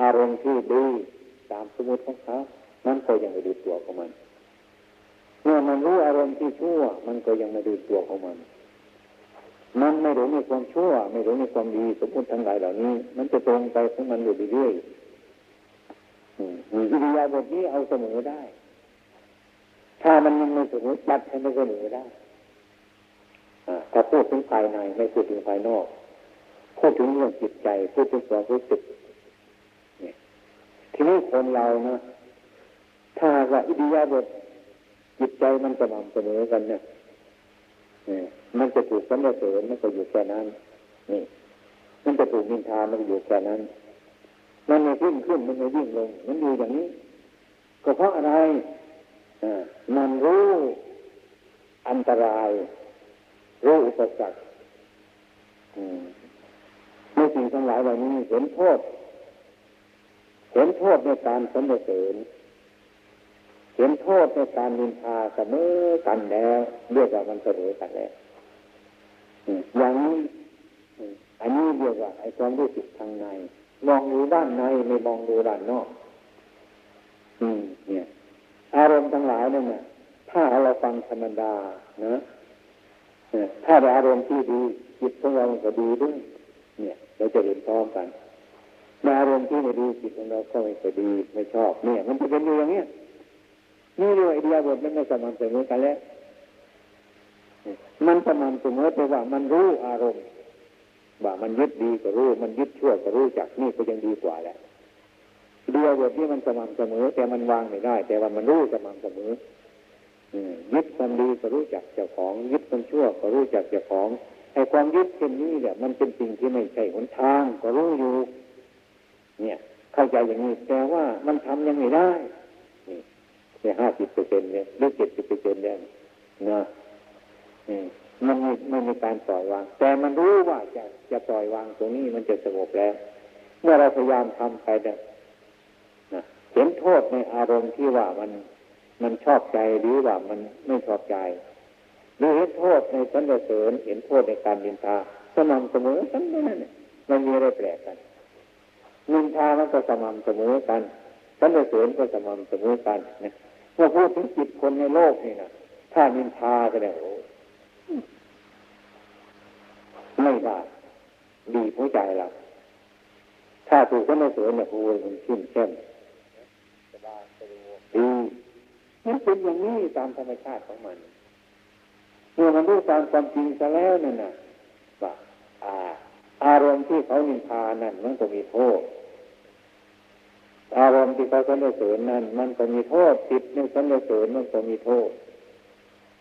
อารมณ์ที่ดีตามสมมติของเขามันก็ยังไม่ดูตัวของมัน เมื่อมันรู้อารมณ์ที่ชั่ว มันก็ยังไม่ดูตัวของมัน มันไม่รู้ในความชั่ว ไม่รู้ในความดีสมมติทั้งหลายเหล่านี้ มันจะตรงไปของมันอยู่เรื่อยๆอิริยาบถนี้เอาเสมอได้ ถ้ามันยังไม่เสมอตัดให้มันเสมอได้ถ้าพูดถึงภายในไม่พูดถึงภายนอก พูดถึงเรื่องจิตใจ พูดถึงความรู้สึกทีนี้คนเรานะถ้าว่าอิทธิยาบท จิตใจมันสม่ำเสมอกันเนี่ยมันจะถูกสรรเสริญมันก็อยู่แค่นั้น นี่ มันจะถูกมินทามันอยู่แค่นั้น มันไม่ขึ้นขึ้นมันไม่วิ่งลง มันอยู่อย่างนี้ ก็เพราะอะไรมันรู้อันตราย รู้อุปสรรคในสิ่งทั้งหลายเหล่านี้เห็นโทษ เห็นโทษในการสรรเสริญ เห็นโทษในการนินทาเสมอกันแล้วเรียกว่ามันเสมอกันแล้วอย่างนี้อันนี้เรียกว่าไอ้ความรู้สึกทางใน มองดูด้านในไม่มองดูด้านนอก อืม เนี่ย อารมณ์ทั้งหลายนั่นน่ะถ้าเราฟังธรรมดานะถ้าอารมณ์ที่ดีจิตของเราก็ดีด้วยเนี่ย เราจะเห็นพร้อมกันอารมณ์ที่ไม่ดีจิตของเราก็ไม่ดีไม่ชอบ เนี่ย มันจะเป็นอยู่อย่างเนี้ย นี่เรียกไอเดียบทมันไม่สม่ำเสมอกันแล้ว มันสม่ำเสมอแต่ว่ามันรู้อารมณ์ว่ามันยึดดีก็รู้ มันยึดชั่วก็รู้จักนี่ก็ยังดีกว่าแหละเดียวบทนี้มันสม่ำเสมอ แต่มันวางไม่ได้ แต่ว่ามันรู้สม่ำเสมอยึดความดีก็รู้จักเจ้าของ ยึดความชั่วก็รู้จักเจ้าของไอ้ความยึดเช่นนี้เนี่ยมันเป็นสิ่งที่ไม่ใช่หนทางก็รู้อยู่ เนี่ย เข้าใจอย่างนี้แต่ว่ามันทำยังไม่ได้ เนี่ห้าสิบเปอร์เซ็นเนี่ยหรือเจ็ดสิบเปอร์เซ็นเนี่ยนะมันไม่ไม่มีการปล่อยวาง แต่มันรู้ว่าจะจะปล่อยวางตรงนี้มันจะสงบแล้ว เมื่อเราพยายามทำไปเนี่ยนะเห็นโทษในอารมณ์ที่ว่ามันมันชอบใจหรือว่ามันไม่ชอบใจหรือเห็นโทษในสันเสริญเห็นโทษในการดินทาสม่ำเสมอทั้งนั้นเนี่ยมันมีอะไรแปลกกันนินทามันก็สม่ำเสมอกันสันเสริญก็สม่ำเสมอกันนะ เมื่อพูดถึงจิตคนในโลกนี่นะถ้านินทาก็ได้โอ้ไม่ได้ดีหัวใจเราถ้าถูกสันเสริญเนี่ยโอ้ยมันชื่นเข้มดีมันเป็นอย่างนี้ตามธรรมชาติของมันเมื่อมันรู้ตามความจริงซะแล้วนั่นน่ะว่าอารมณ์ที่เขานินทานั่นมันก็มีโทษ อารมณ์ที่เขาสรรเสริญนั้น มันก็มีโทษจิตในสรรเสริญมันก็มีโทษ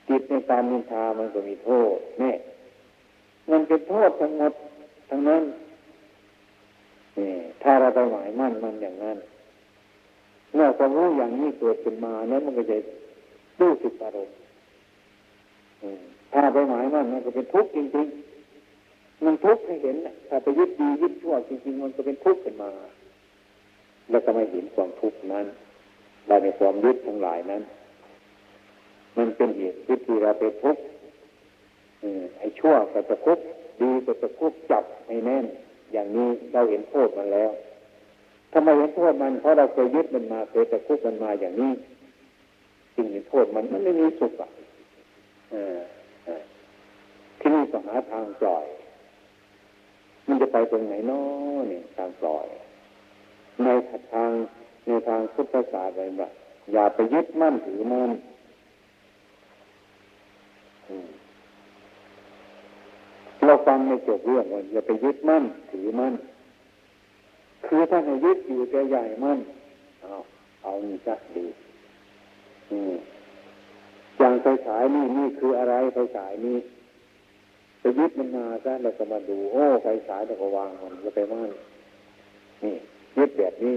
จิตในการนินทามันก็มีโทษนี่มันเป็นโทษทั้งหมดทั้งนั้นนี่ถ้าเราไปหมายมั่นมันอย่างนั้นเมื่อความรู้อย่างนี้เกิดขึ้นมาเนี่ยมันก็จะรู้สึกอารมณ์ถ้าไปหมายมั่นมันก็เป็นทุกข์จริง ๆ มันทุกข์ให้เห็นถ้าไปยึดดียึดชั่วจริงๆ มันก็เป็นทุกข์ขึ้นมา แล้วก็ไม่เห็นความทุกข์นั้นเราในความยึดทั้งหลายนั้น มันเป็นเหตุที่เราไปทุกข์ไอ้ชั่วก็จะคุกข์ดีก็จะคุกข์จับให้แน่น อย่างนี้เราเห็นโทษมันแล้วทำไมเห็นโทษมันเพราะเราเคยยึดมันมาเคยจะคุกมันมาอย่างนี้จึงเห็นโทษมันมันไม่มีสุขอะที่นี่ต้องหาทางปล่อย มันจะไปตรงไหนน้อเนี่ยทางปล่อย ในทางในทางพุทธศาสนาแบบอย่าไปยึดมั่นถือมั่นเราฟังในจบเรื่องว่าอย่าไปยึดมั่นถือมั่นคือถ้าให้ยึดอยู่จะใหญ่มั่นเอาเอานี่จักดีอย่างไฟฉายนี่นี่คืออะไรไฟฉายนี่ไปยึดมันมาซะเราจะมาดู โอ้ไฟฉายเราก็วางมันแล้วไปมั่นนี่ ยึดแบบนี้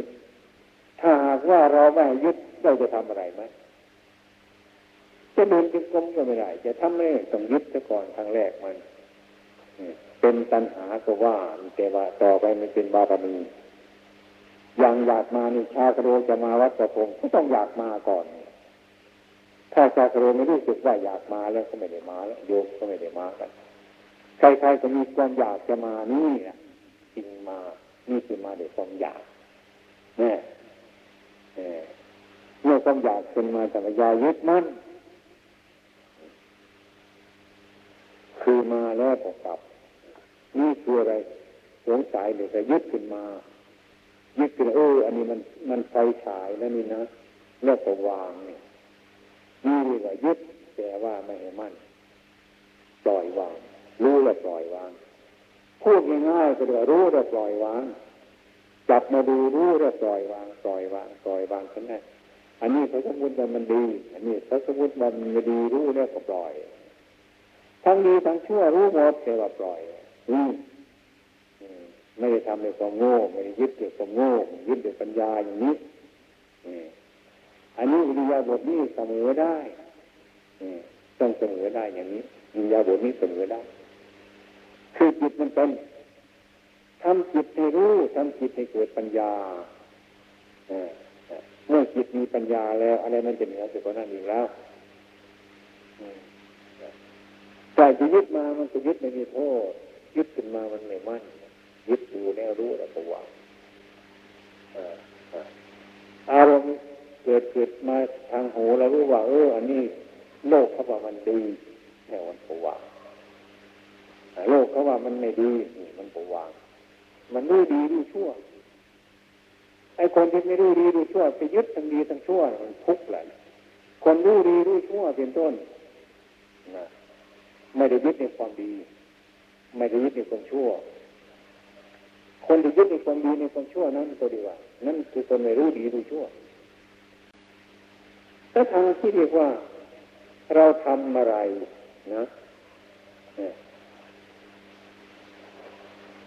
ถ้าหากว่าเราไม่ยึดเราจะทำอะไรไหมจะเดินจงกรมก็ไม่ได้ จะทำไม่ต้องยึดซะก่อนครั้งแรกมันเป็นตัณหาก็ว่าแต่ว่าต่อไปมันเป็นบารมีอย่างอยากมานี่ชาคโรจะมาวัดประพงก็ต้องอยากมาก่อน ถ้าชาคโรไม่รู้สึกว่าอยากมาแล้วก็ไม่ได้มาแล้วโยกก็ไม่ได้มากันใครๆก็มีความอยากจะมานี่นะจริงมา นี่คือมาด้วยความอยากเนี่ยเมื่อความอยากเป็นมาจากยายึดมั่นคือมาแล้วก็กลับ นี่คืออะไรสงสัยเดี๋ยจะยึดขึ้นมา ยึดขึ้นเอออันนี้มันมันไฟฉายแล้วนี่นะแล้วก็วางเนี่ยนี่เรียกว่ายึดแต่ว่าไม่ให้มั่นปล่อยวาง รู้แล้วปล่อยวาง พูดง่ายๆก็เดี๋ยวรู้แล้วปล่อยวาง จับมาดูรู้แล้วปล่อยวางปล่อยวางปล่อยวางกันได้อันนี้เขาสมมติว่ามันดี อันนี้เขาสมมติว่ามันไม่ดีรู้แล้วก็ปล่อย ทั้งดีทั้งชั่วรู้หมดแต่ว่าปล่อยอืมไม่ได้ทำด้วยความโง่ไม่ได้ยึดด้วยความโง่ยึดด้วยปัญญาอย่างนี้อันนี้อิริยาบถนี้เสมอได้ต้องเสมอได้อย่างนี้อิริยาบถนี้เสมอได้ คือจิตมันเป็นทำจิตให้รู้ทำจิตให้เกิดปัญญาเมื่อจิตมีปัญญาแล้วอะไรมันจะเหนือไปกว่านั้นอีกแล้วแต่จะยึดมามันจะยึดไม่มีโทษยึดขึ้นมามันไม่มั่น ยึดดูแน่รู้แล้วก็วางอารมณ์เกิดเกิดมาทางหูเรารู้ว่า เออ อันนี้โลกเขาว่ามันดีแน่วันก็วาง โลกเขาว่ามันไม่ดีนี่มันก็วาง มันรู้ดีรู้ชั่วไอ้คนที่ไม่รู้ดีรู้ชั่วไปยึดทั้งดีทั้งชั่วมันทุกข์แหละคนรู้ดีรู้ชั่วเป็นต้นนะไม่ได้ยึดในความดี ไม่ได้ยึดในความชั่ว คนที่ยึดในความดีในความชั่วนั้นก็ดีว่า นั่นคือคนไม่รู้ดีรู้ชั่วถ้าทางที่เรียกว่าเราทำอะไรนะ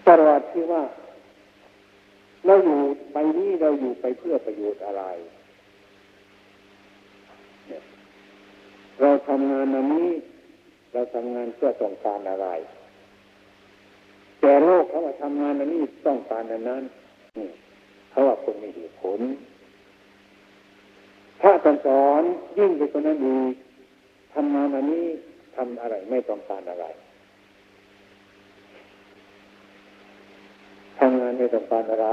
ตลอดที่ว่า เราอยู่ไปนี้เราอยู่ไปเพื่อประโยชน์อะไร เราทำงานอันนี้ เราทำงานเพื่อต้องการอะไร แต่โลกเขาว่าทำงานอันนี้ต้องการอันนั้นนี่เขาว่าคนมีเหตุผลถ้าท่านสอนยิ่งไปกว่านั้นดีทำงานอันนี้ทำอะไรไม่ต้องการอะไรทำงาน ไม่ต้องการอะไร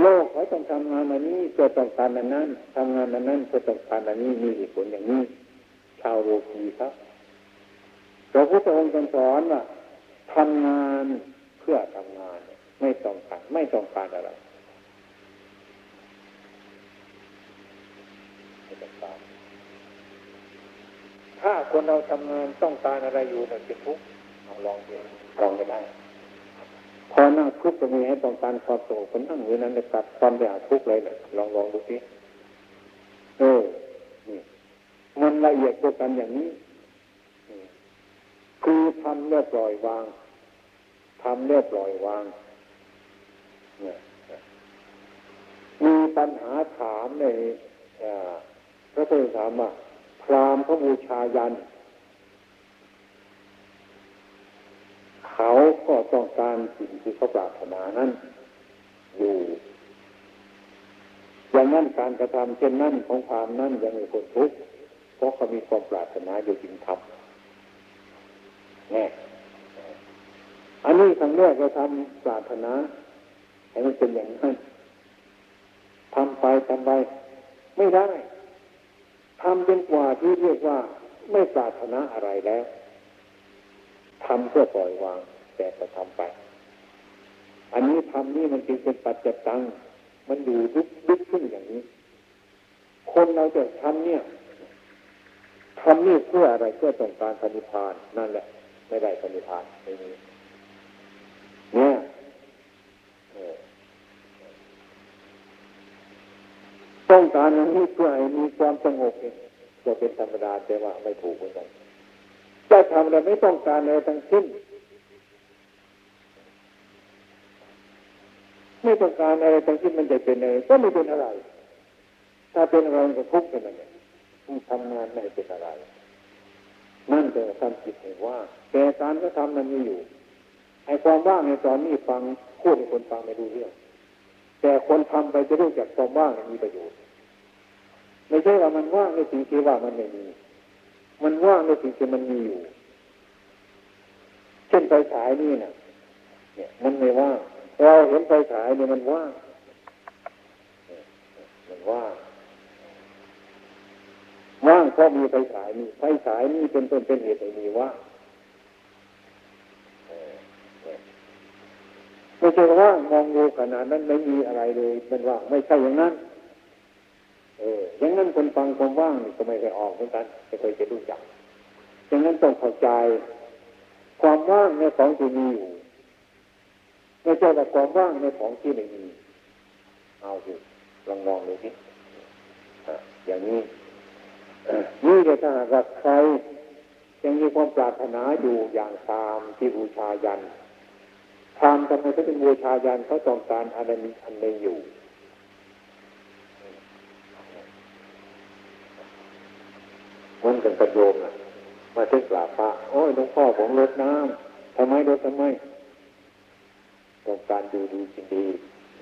โลกเขาต้องทำงานอันนี้เพื่อต้องการอันนั้นทำงานอันนั้นเพื่อต้องการอันนี้มีเหตุผลอย่างนี้ ชาวโลกีครับพระพุทธองค์สอนว่าทำงานเพื่อทำงาน ไม่ต้องการไม่ต้องการอะไรถ้าคนเราทำงานต้องการอะไรอยู่นั่นเป็นทุกข์ลองดูลองไปได้ พอนั่งทุกข์จะมีให้ต้องการความสงบคนนั่งอยู่นั้นจะตัดความอยากทุกข์เลยเลยลองลองดูสิเออนี่มันละเอียดกว่ากันอย่างนี้คือทำเรียบปล่อยวางทำเรียบปล่อยวางมีปัญหาถามในพระพุทธธรรมว่าพรามพระบูชายันเขาก็ต้องการสิ่งที่เขาปรารถนานั้น อยู่อย่างนั้นการกระทำเช่นนั้นของพรามนั้นยังมีคนทุกข์เพราะเขามีความปรารถนาอยู่จริงทำแน่อันนี้ครั้งแรกเราทำปรารถนาให้มันเป็นอย่างนั้นทำไปทำไปไม่ได้ทำจนกว่าที่เรียกว่าไม่ปรารถนาอะไรแล้ว ทำเพื่อปล่อยวาง แต่ก็ทำไป อันนี้ทำนี่มันจึงเป็นปัจจตัง มันอยู่ลุกลุกขึ้นอย่างนี้ คนเราจะทำเนี่ยทำนี่เพื่ออะไรเพื่อต้องการปณิพานนั่นแหละ ไม่ได้ปณิพานไม่มีเนี่ยต้องการอันนี้เพื่อให้มีความสงบเองจะเป็นธรรมดาแต่ว่าไม่ถูกเหมือนกัน จะทำอะไรไม่ต้องการอะไรทั้งสิ้น ไม่ต้องการอะไรทั้งสิ้นมันจะเป็นอะไรก็ไม่เป็นอะไร ถ้าเป็นอะไรก็ทุกข์เป็นอะไรทำงานไม่เป็นอะไร นั่นจะทำจิตเห็นว่า แต่การก็ทำมันมีอยู่ไอ้ความว่างในตอนนี้ฟังพูดให้คนฟังไม่รู้เรื่อง แต่คนทำไปจะรู้จักความว่างมีประโยชน์ ไม่ใช่ว่ามันว่างในสิ่งที่ว่ามันไม่มี มันว่างในสิ่งที่มันมีอยู่ เช่นไฟฉายนี่นะเนี่ย มันไม่ว่าง เราเห็นไฟฉายเนี่ยมันว่าง มันว่าง ว่างเพราะมีไฟฉายนี่ไฟฉายนี่เป็นต้นเป็นเหตุให้มีว่างไม่ใช่ว่างมองดูขนาดนั้นไม่มีอะไรเลยเป็นว่างไม่ใช่อย่างนั้น เอออย่างนั้นคนฟังความว่างก็ไม่เคยออกเหมือนกันไม่เคยจะรู้จักดังนั้นต้องเข้าใจ ความว่างในของที่มีอยู่ไม่ใช่แต่ความว่างในของที่ไม่มีเอาสิลองมองดูสิอย่างนี้นี่จะถ้าหากใคร ยังมีความปรารถนาอยู่อย่างตามที่บูชายันพรามทำไมเขาเป็นบูชายันเขาต้องการอะไรอันใดอยู่ มันกันกระโยมนะมาเทศกราบพระโอ้ยหลวงพ่อผมลดน้ำทำไมลดทำไมต้องการดูดีจริงดี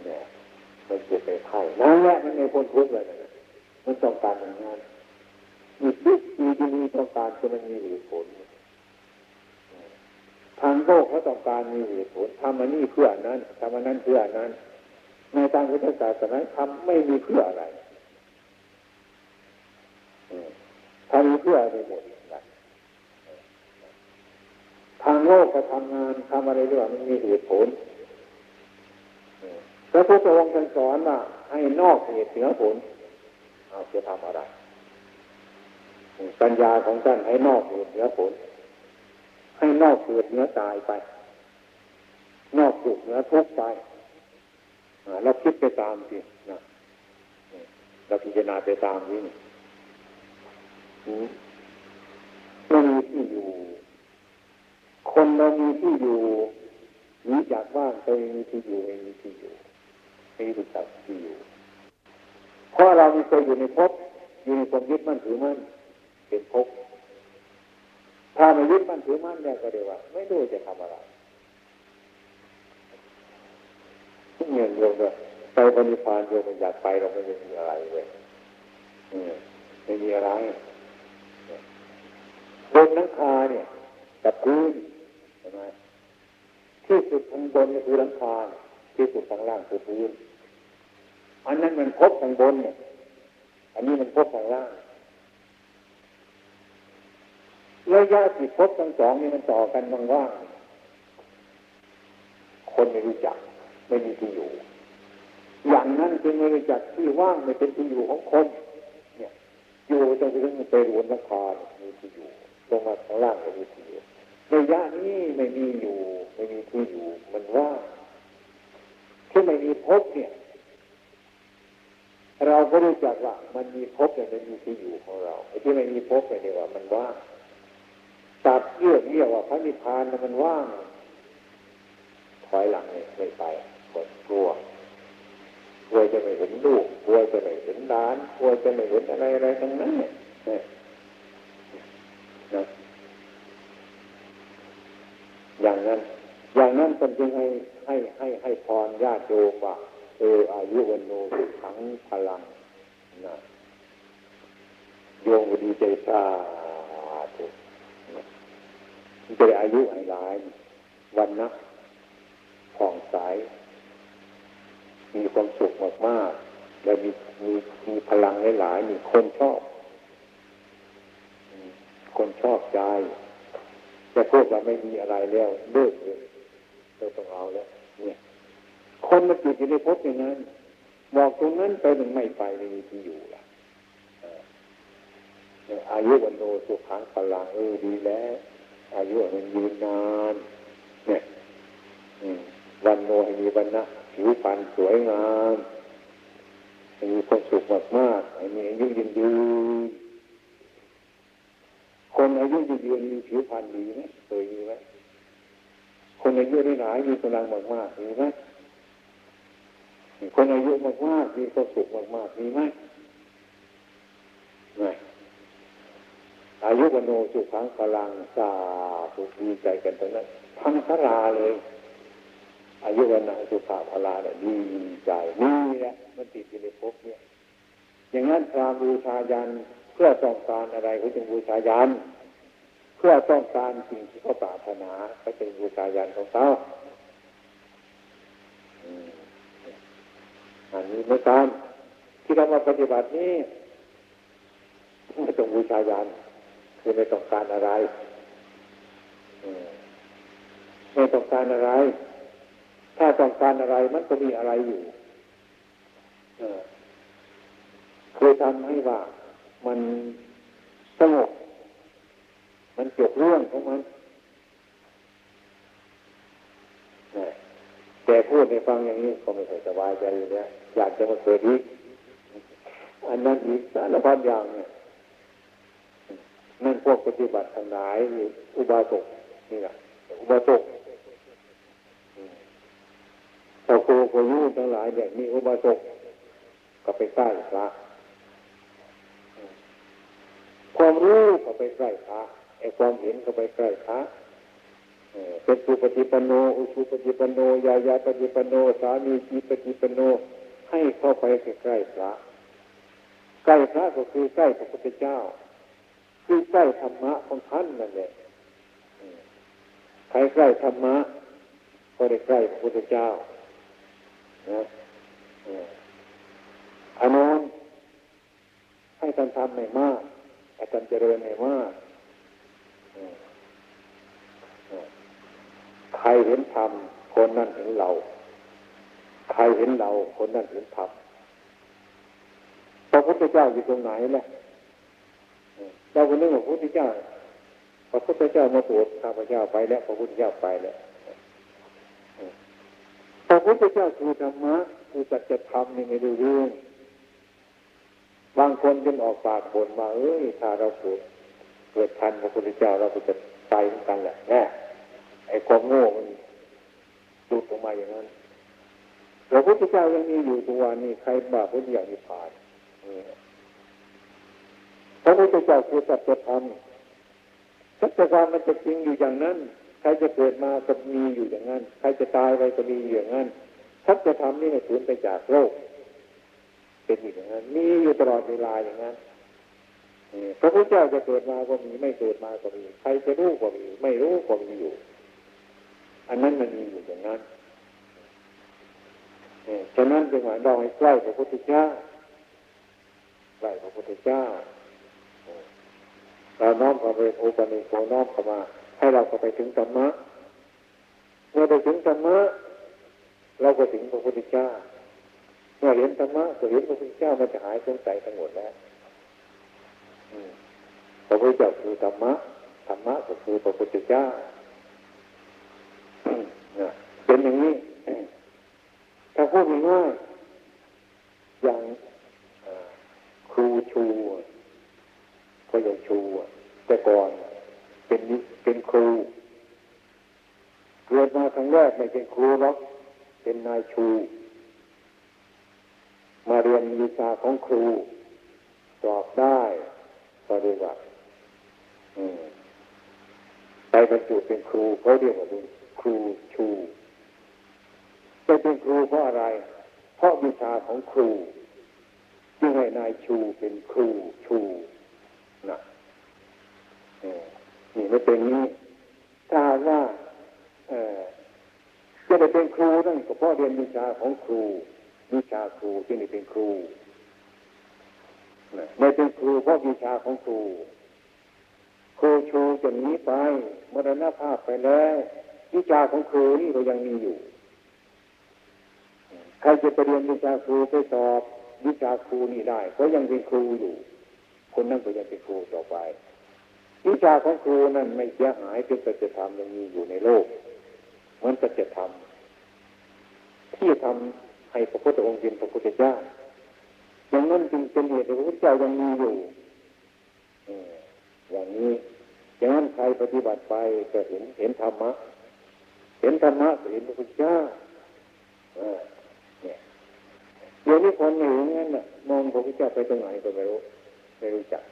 เนี่ยมันเกิดไปไข่นั่นแหละมันในพ้นทุกข์เลยมันต้องการอย่างนั้นมีทุกมีดีมีต้องการจะมันมีเหตุผลทางโลกเขาต้องการมีเหตุผลทำอันนี้เพื่อนั้นทำอันนั้นเพื่อนั้น ในทางพุทธศาสนาทำไม่มีเพื่ออะไร ทำเพื่ออะไรหมดทางโลกก็ทำงานทำอะไรด้วยมันมีเหตุผลพระพุทธองค์ท่านสอนว่าให้นอกเหตุเหนือผลเอาจะทำอะไรปัญญาของท่านให้นอกเหตุเหนือผล ให้นอกเกิดเหนือตายไป นอกสุขเหนือทุกข์ไปเราคิดไปตามสินะเราพิจารณาไปตามนี้ ไม่มีที่อยู่ คนเรามีที่อยู่นีจากว่างก็มีที่อยู่ไม่มีที่อยู่ไม่รู้จักที่อยู่เพราะเรามีเคยอยู่ในภพอยู่ในความยึดมั่นถือมั่นเป็นภพถ้าไม่ยึดมั่นถือมั่นเนี่ยก็เดียวว่า ไม่รู้จะทำอะไรเงี้ยโยมก็ไปปณิพานโยมอยากไปเราไม่มีอะไรเลยไม่มีอะไร บนนังคาเนี่ยกับพื้นใช่ไหมที่สุดทางบนคือหลังคาที่สุดทางล่างคือพื้นอันนั้นมันพบทางบนเนี่ย อันนี้มันพบทางล่างระยะที่พบทั้งสองนี่มันต่อกันว่างๆคนไม่รู้จัก ไม่มีที่อยู่ อย่างนั้นจึงไม่รู้จักที่ว่างไม่เป็นที่อยู่ของคน เนี่ย อยู่จนกระทั่งไปรวนนครมีที่อยู่ ลงมาข้างล่างก็มีที่อยู่ระยะนี้ไม่มีอยู่ ไม่มีที่อยู่ มันว่างที่ไม่มีพบเนี่ย เราก็รู้จักว่ามันมีพบแต่ไม่มีที่อยู่ของเราไอ้ที่ไม่มีพบเนี่ยว่ามันว่างตัดเยื่อเยี่ยว่าพระนิพพานมันว่างถอยหลังเนี่ยไม่ไปกดกลัวกลัวจะไม่เห็นลูกกลัวจะไม่เห็นหลานกลัวจะไม่เห็นอะไรอะไรทั้งนั้นเนี่ย นะอย่างนั้น อย่างนั้นเป็นจึงให้ให้ให้ให้พรญาติโยมว่าเอออายุวันโนสุขังพลังนะโยมดีใจชาตุจะได้อายุให้หลาย วันนะผ่องใสมีความสุขมากๆและมีมีมีพลังหลายๆมีคนชอบ คนชอบใจจะพูดว่าไม่มีอะไรแล้วเลิกเลยเราต้องเอาแล้วเนี่ย คนมาจิตอยู่ในภพอย่างนั้นบอกตรงนั้นไปมันไม่ไปไม่มีที่อยู่ละอายุวันโนสุขังพลังเออดีแล้ว อายุมันยืนนาน เนี่ยวันโนให้มีวันนะผิวพรรณสวยงามให้มีความสุขมากมากให้มีอายุยืนยืน คนอายุยืนยืนมีผิวพรรณดีไหมเคยมีไหมคนอายุได้หลายมีกำลังมากมากมีไหมคนอายุมากมากมีความสุขมากมากมีไหมไม่อายุวโนสุขังพลังสาสุดีใจกันตรงนั้นทั้งสราเลย อายุวันสุขาพลาเนี่ยดีใจนี่แหละมันติดอยู่ในภพเนี่ย อย่างนั้นพระบูชายันเพื่อต้องการอะไรเขาจึงบูชายัน เพื่อต้องการสิ่งที่เขาปรารถนาเขาจึงบูชายันของเขาอันนี้ไม่ตามที่เรามาปฏิบัตินี้ไม่ต้องบูชายันคือไม่ต้องการอะไรไม่ต้องการอะไร ถ้าต้องการอะไรมันก็มีอะไรอยู่คือทำให้ว่ามันสงบ มันจบเรื่องของมันแต่พูดในฟังอย่างนี้ก็ไม่ค่อยสบายใจอยู่แล้วอยากจะมาเกิดอีกอันนั้นอีกสารพัดอย่างเนี่ยนั่นพวกปฏิบัติทั้งหลายนี่อุบาสกนี่แหละอุบาสกชาวโคโคยูทั้งหลายเนี่ยมีอุบาสกก็ไปใกล้พระความรู้ก็ไปใกล้พระ ไอ้ความเห็นก็ไปใกล้พระเป็นสุปฏิปันโน อุชุปฏิปันโน ยายาปฏิปันโน สามีจีปฏิปันโน ให้เข้าไปใกล้พระ ใกล้พระก็คือใกล้พระพุทธเจ้า คือใกล้ธรรมะของท่านนั่นแหละใครใกล้ธรรมะก็ได้ใกล้พระพุทธเจ้านะอันนั้นให้ท่านทำไม่มากอาจารย์เจริญไม่มาก ใครเห็นธรรมคนนั้นเห็นเรา ใครเห็นเรา คนนั้นเห็นธรรมพระพุทธเจ้าอยู่ตรงไหนล่ะเราคนนึกว่าพระพุทธเจ้าพระพุทธเจ้ามาตรวจข้าพเจ้าไปแล้วพระพุทธเจ้าไปแล้วพระพุทธเจ้าคือธรรมะคือสัจธรรมนี่ไม่รู้เรื่อง บางคนจนออกปากบ่นมาเอ้ยถ้าเราเกิด เกิดทันพระพุทธเจ้าเราก็จะตายเหมือนกันแหละแน่ไอ้ความโง่มันดูดออกมาอย่างนั้นพระพุทธเจ้ายังมีอยู่ตัววันนี้ใครบาปพุทธอย่างนิพพานพระพุทธเจ้าคือสัจธรรมสัจธรรมมันจะจริงอยู่อย่างนั้น ใครจะเกิดมาก็มีอยู่อย่างนั้น ใครจะตายไปก็มีอยู่อย่างนั้นสัจธรรมนี่ไม่ยสูญไปจากโลก เป็นอย่างนั้น มีอยู่ตลอดเวลาอย่างนั้น พระพุทธเจ้าจะเกิดมาก็มีไม่เกิดมาก็มีใครจะรู้ก็มีไม่รู้ก็มีอยู่ อันนั้นมันมีอยู่อย่างนั้นฉะนั้นจึงหมายเราให้ใกล้พระพุทธเจ้าใกล้พระพุทธเจ้าเราน้อมเข้าไปโอปนิโกน้อมเข้ามา ให้เราเข้าไปถึงธรรมะเมื่อไปถึงธรรมะเราก็ถึงพระพุทธเจ้าเมื่อเห็นธรรมะก็เห็นพระพุทธเจ้ามันจะหายสงสัยทั้งหมดแล้ว พระพุทธเจ้าคือธรรมะธรรมะก็คือพระพุทธเจ้าเป็นอย่างนี้ ถ้าพูดง่ายๆอย่างครูชูก็อย่างชูแต่ก่อนเป็นเป็นครูเกิดมาครั้งแรกไม่เป็นครูหรอกเป็นนายชู มาเรียนวิชาของครูสอบได้ก็เรียกว่า ไปบรรจุเป็นครูเขาเรียกว่าเป็นครูชูไปเป็นครูเพราะอะไร เพราะวิชาของครูจึงให้นายชูเป็นครูชูนะนี่ไม่เป็นนี้ถ้าว่าจะได้เป็นครูนั่นก็เพราะเรียนวิชาของครูวิชาครูที่นี่เป็นครูไม่เป็นครูเพราะวิชาของครู ครูชูจะหนีไปมรณภาพไปแล้ววิชาของครูนี่ก็ยังมีอยู่ ใครจะไปเรียนวิชาครูไปสอบวิชาครูนี่ได้ก็ยังเป็นครูอยู่ คนนั้นก็ยังเป็นครูต่อไป วิชาของครูนั้นไม่เสียหายเป็นสัจธรรมยังมีอยู่ในโลกเหมือนสัจธรรมที่ทำให้พระพุทธองค์เป็นพระพุทธเจ้าอย่างนั้นจึงเป็นเหตุที่พระพุทธเจ้ายังมีอยู่ อย่างนี้อย่างนั้นใครปฏิบัติไปก็เห็นเห็นธรรมะ เห็นธรรมะเห็นพระพุทธเจ้าเนี่ยเดี๋ยวนี้คนหนึ่งนั้นน่ะมองพระพุทธเจ้าไปตรงไหนก็ไม่รู้ไม่รู้จัก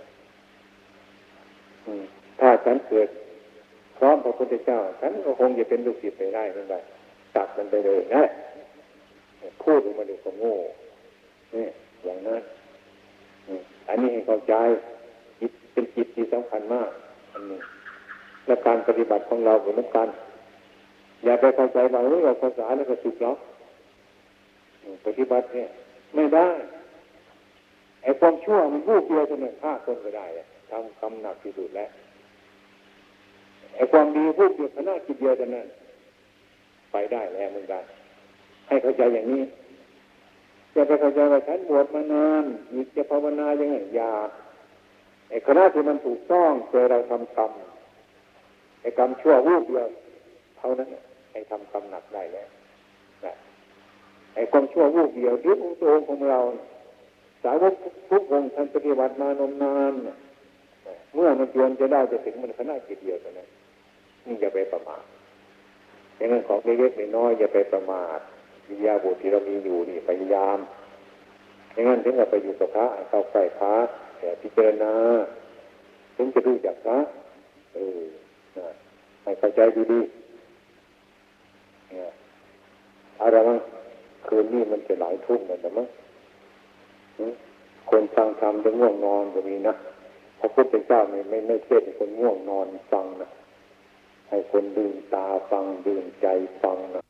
ถ้าฉันเกิดพร้อมพระพุทธเจ้าฉันก็คงจะเป็นลูกศิษย์ไปได้เหมือนกันตัดมันไปเลยนะพูดออกมาดูก็โง่นี่ยอย่างนั้นอันนี้ให้เข้าใจ เป็นจิตที่สำคัญมากอันนี้และการปฏิบัติของเราเหมือนกัน อย่าไปเข้าใจว่าเราภาษาแล้วก็สุดแล้วปฏิบัติเนี่ย ไม่ได้ไอ้ความชั่วมันรูปเดียวเท่านั้นฆ่าคนก็ได้ทำคำหนักที่สุดแล้วไอ้ความดีพูดเดียวขนาดจิตเดียวเท่านั้น ไปได้แล้วเหมือนกัน ให้เข้าใจอย่างนี้จะไปเข้าใจว่าฉันบวชมานานมีจะภาวนายังไงยาก ไอ้คณะที่มันถูกต้องเจอเราทำกรรมไอ้กรรมชั่ววูบเดียวเท่านั้นให้ทำกรรมหนักได้แล้วนะอ้ความชั่ววูบเดียวยึดองค์ตัวของเรา สาวกทุกองค์ท่านปฏิบัติมานมนานเมื่อมันเตือนจะได้จะถึงมันขนาดจิตเดียวเท่านั้นนี่อย่าไปประมาทอย่างนั้นของเล็กๆน้อยๆอย่าไปประมาทวิยาบุตรที่เรามีอยู่นี่พยายามอย่างนั้นถึงจะไปอยู่กับพระเข้าใกล้พระ แต่พิจารณาถึงจะรู้จักพระเออให้เข้าใจดีๆอะไรมั้งคืนนี้มันจะหลายทุ่มแล้วนะมั้งคนฟังธรรมจะง่วงนอนก็มีนะพระพุทธเจ้าไม่ไม่ไม่เทศคนง่วงนอนฟังนะให้คนดื่นตาฟังดื่นใจฟังนะ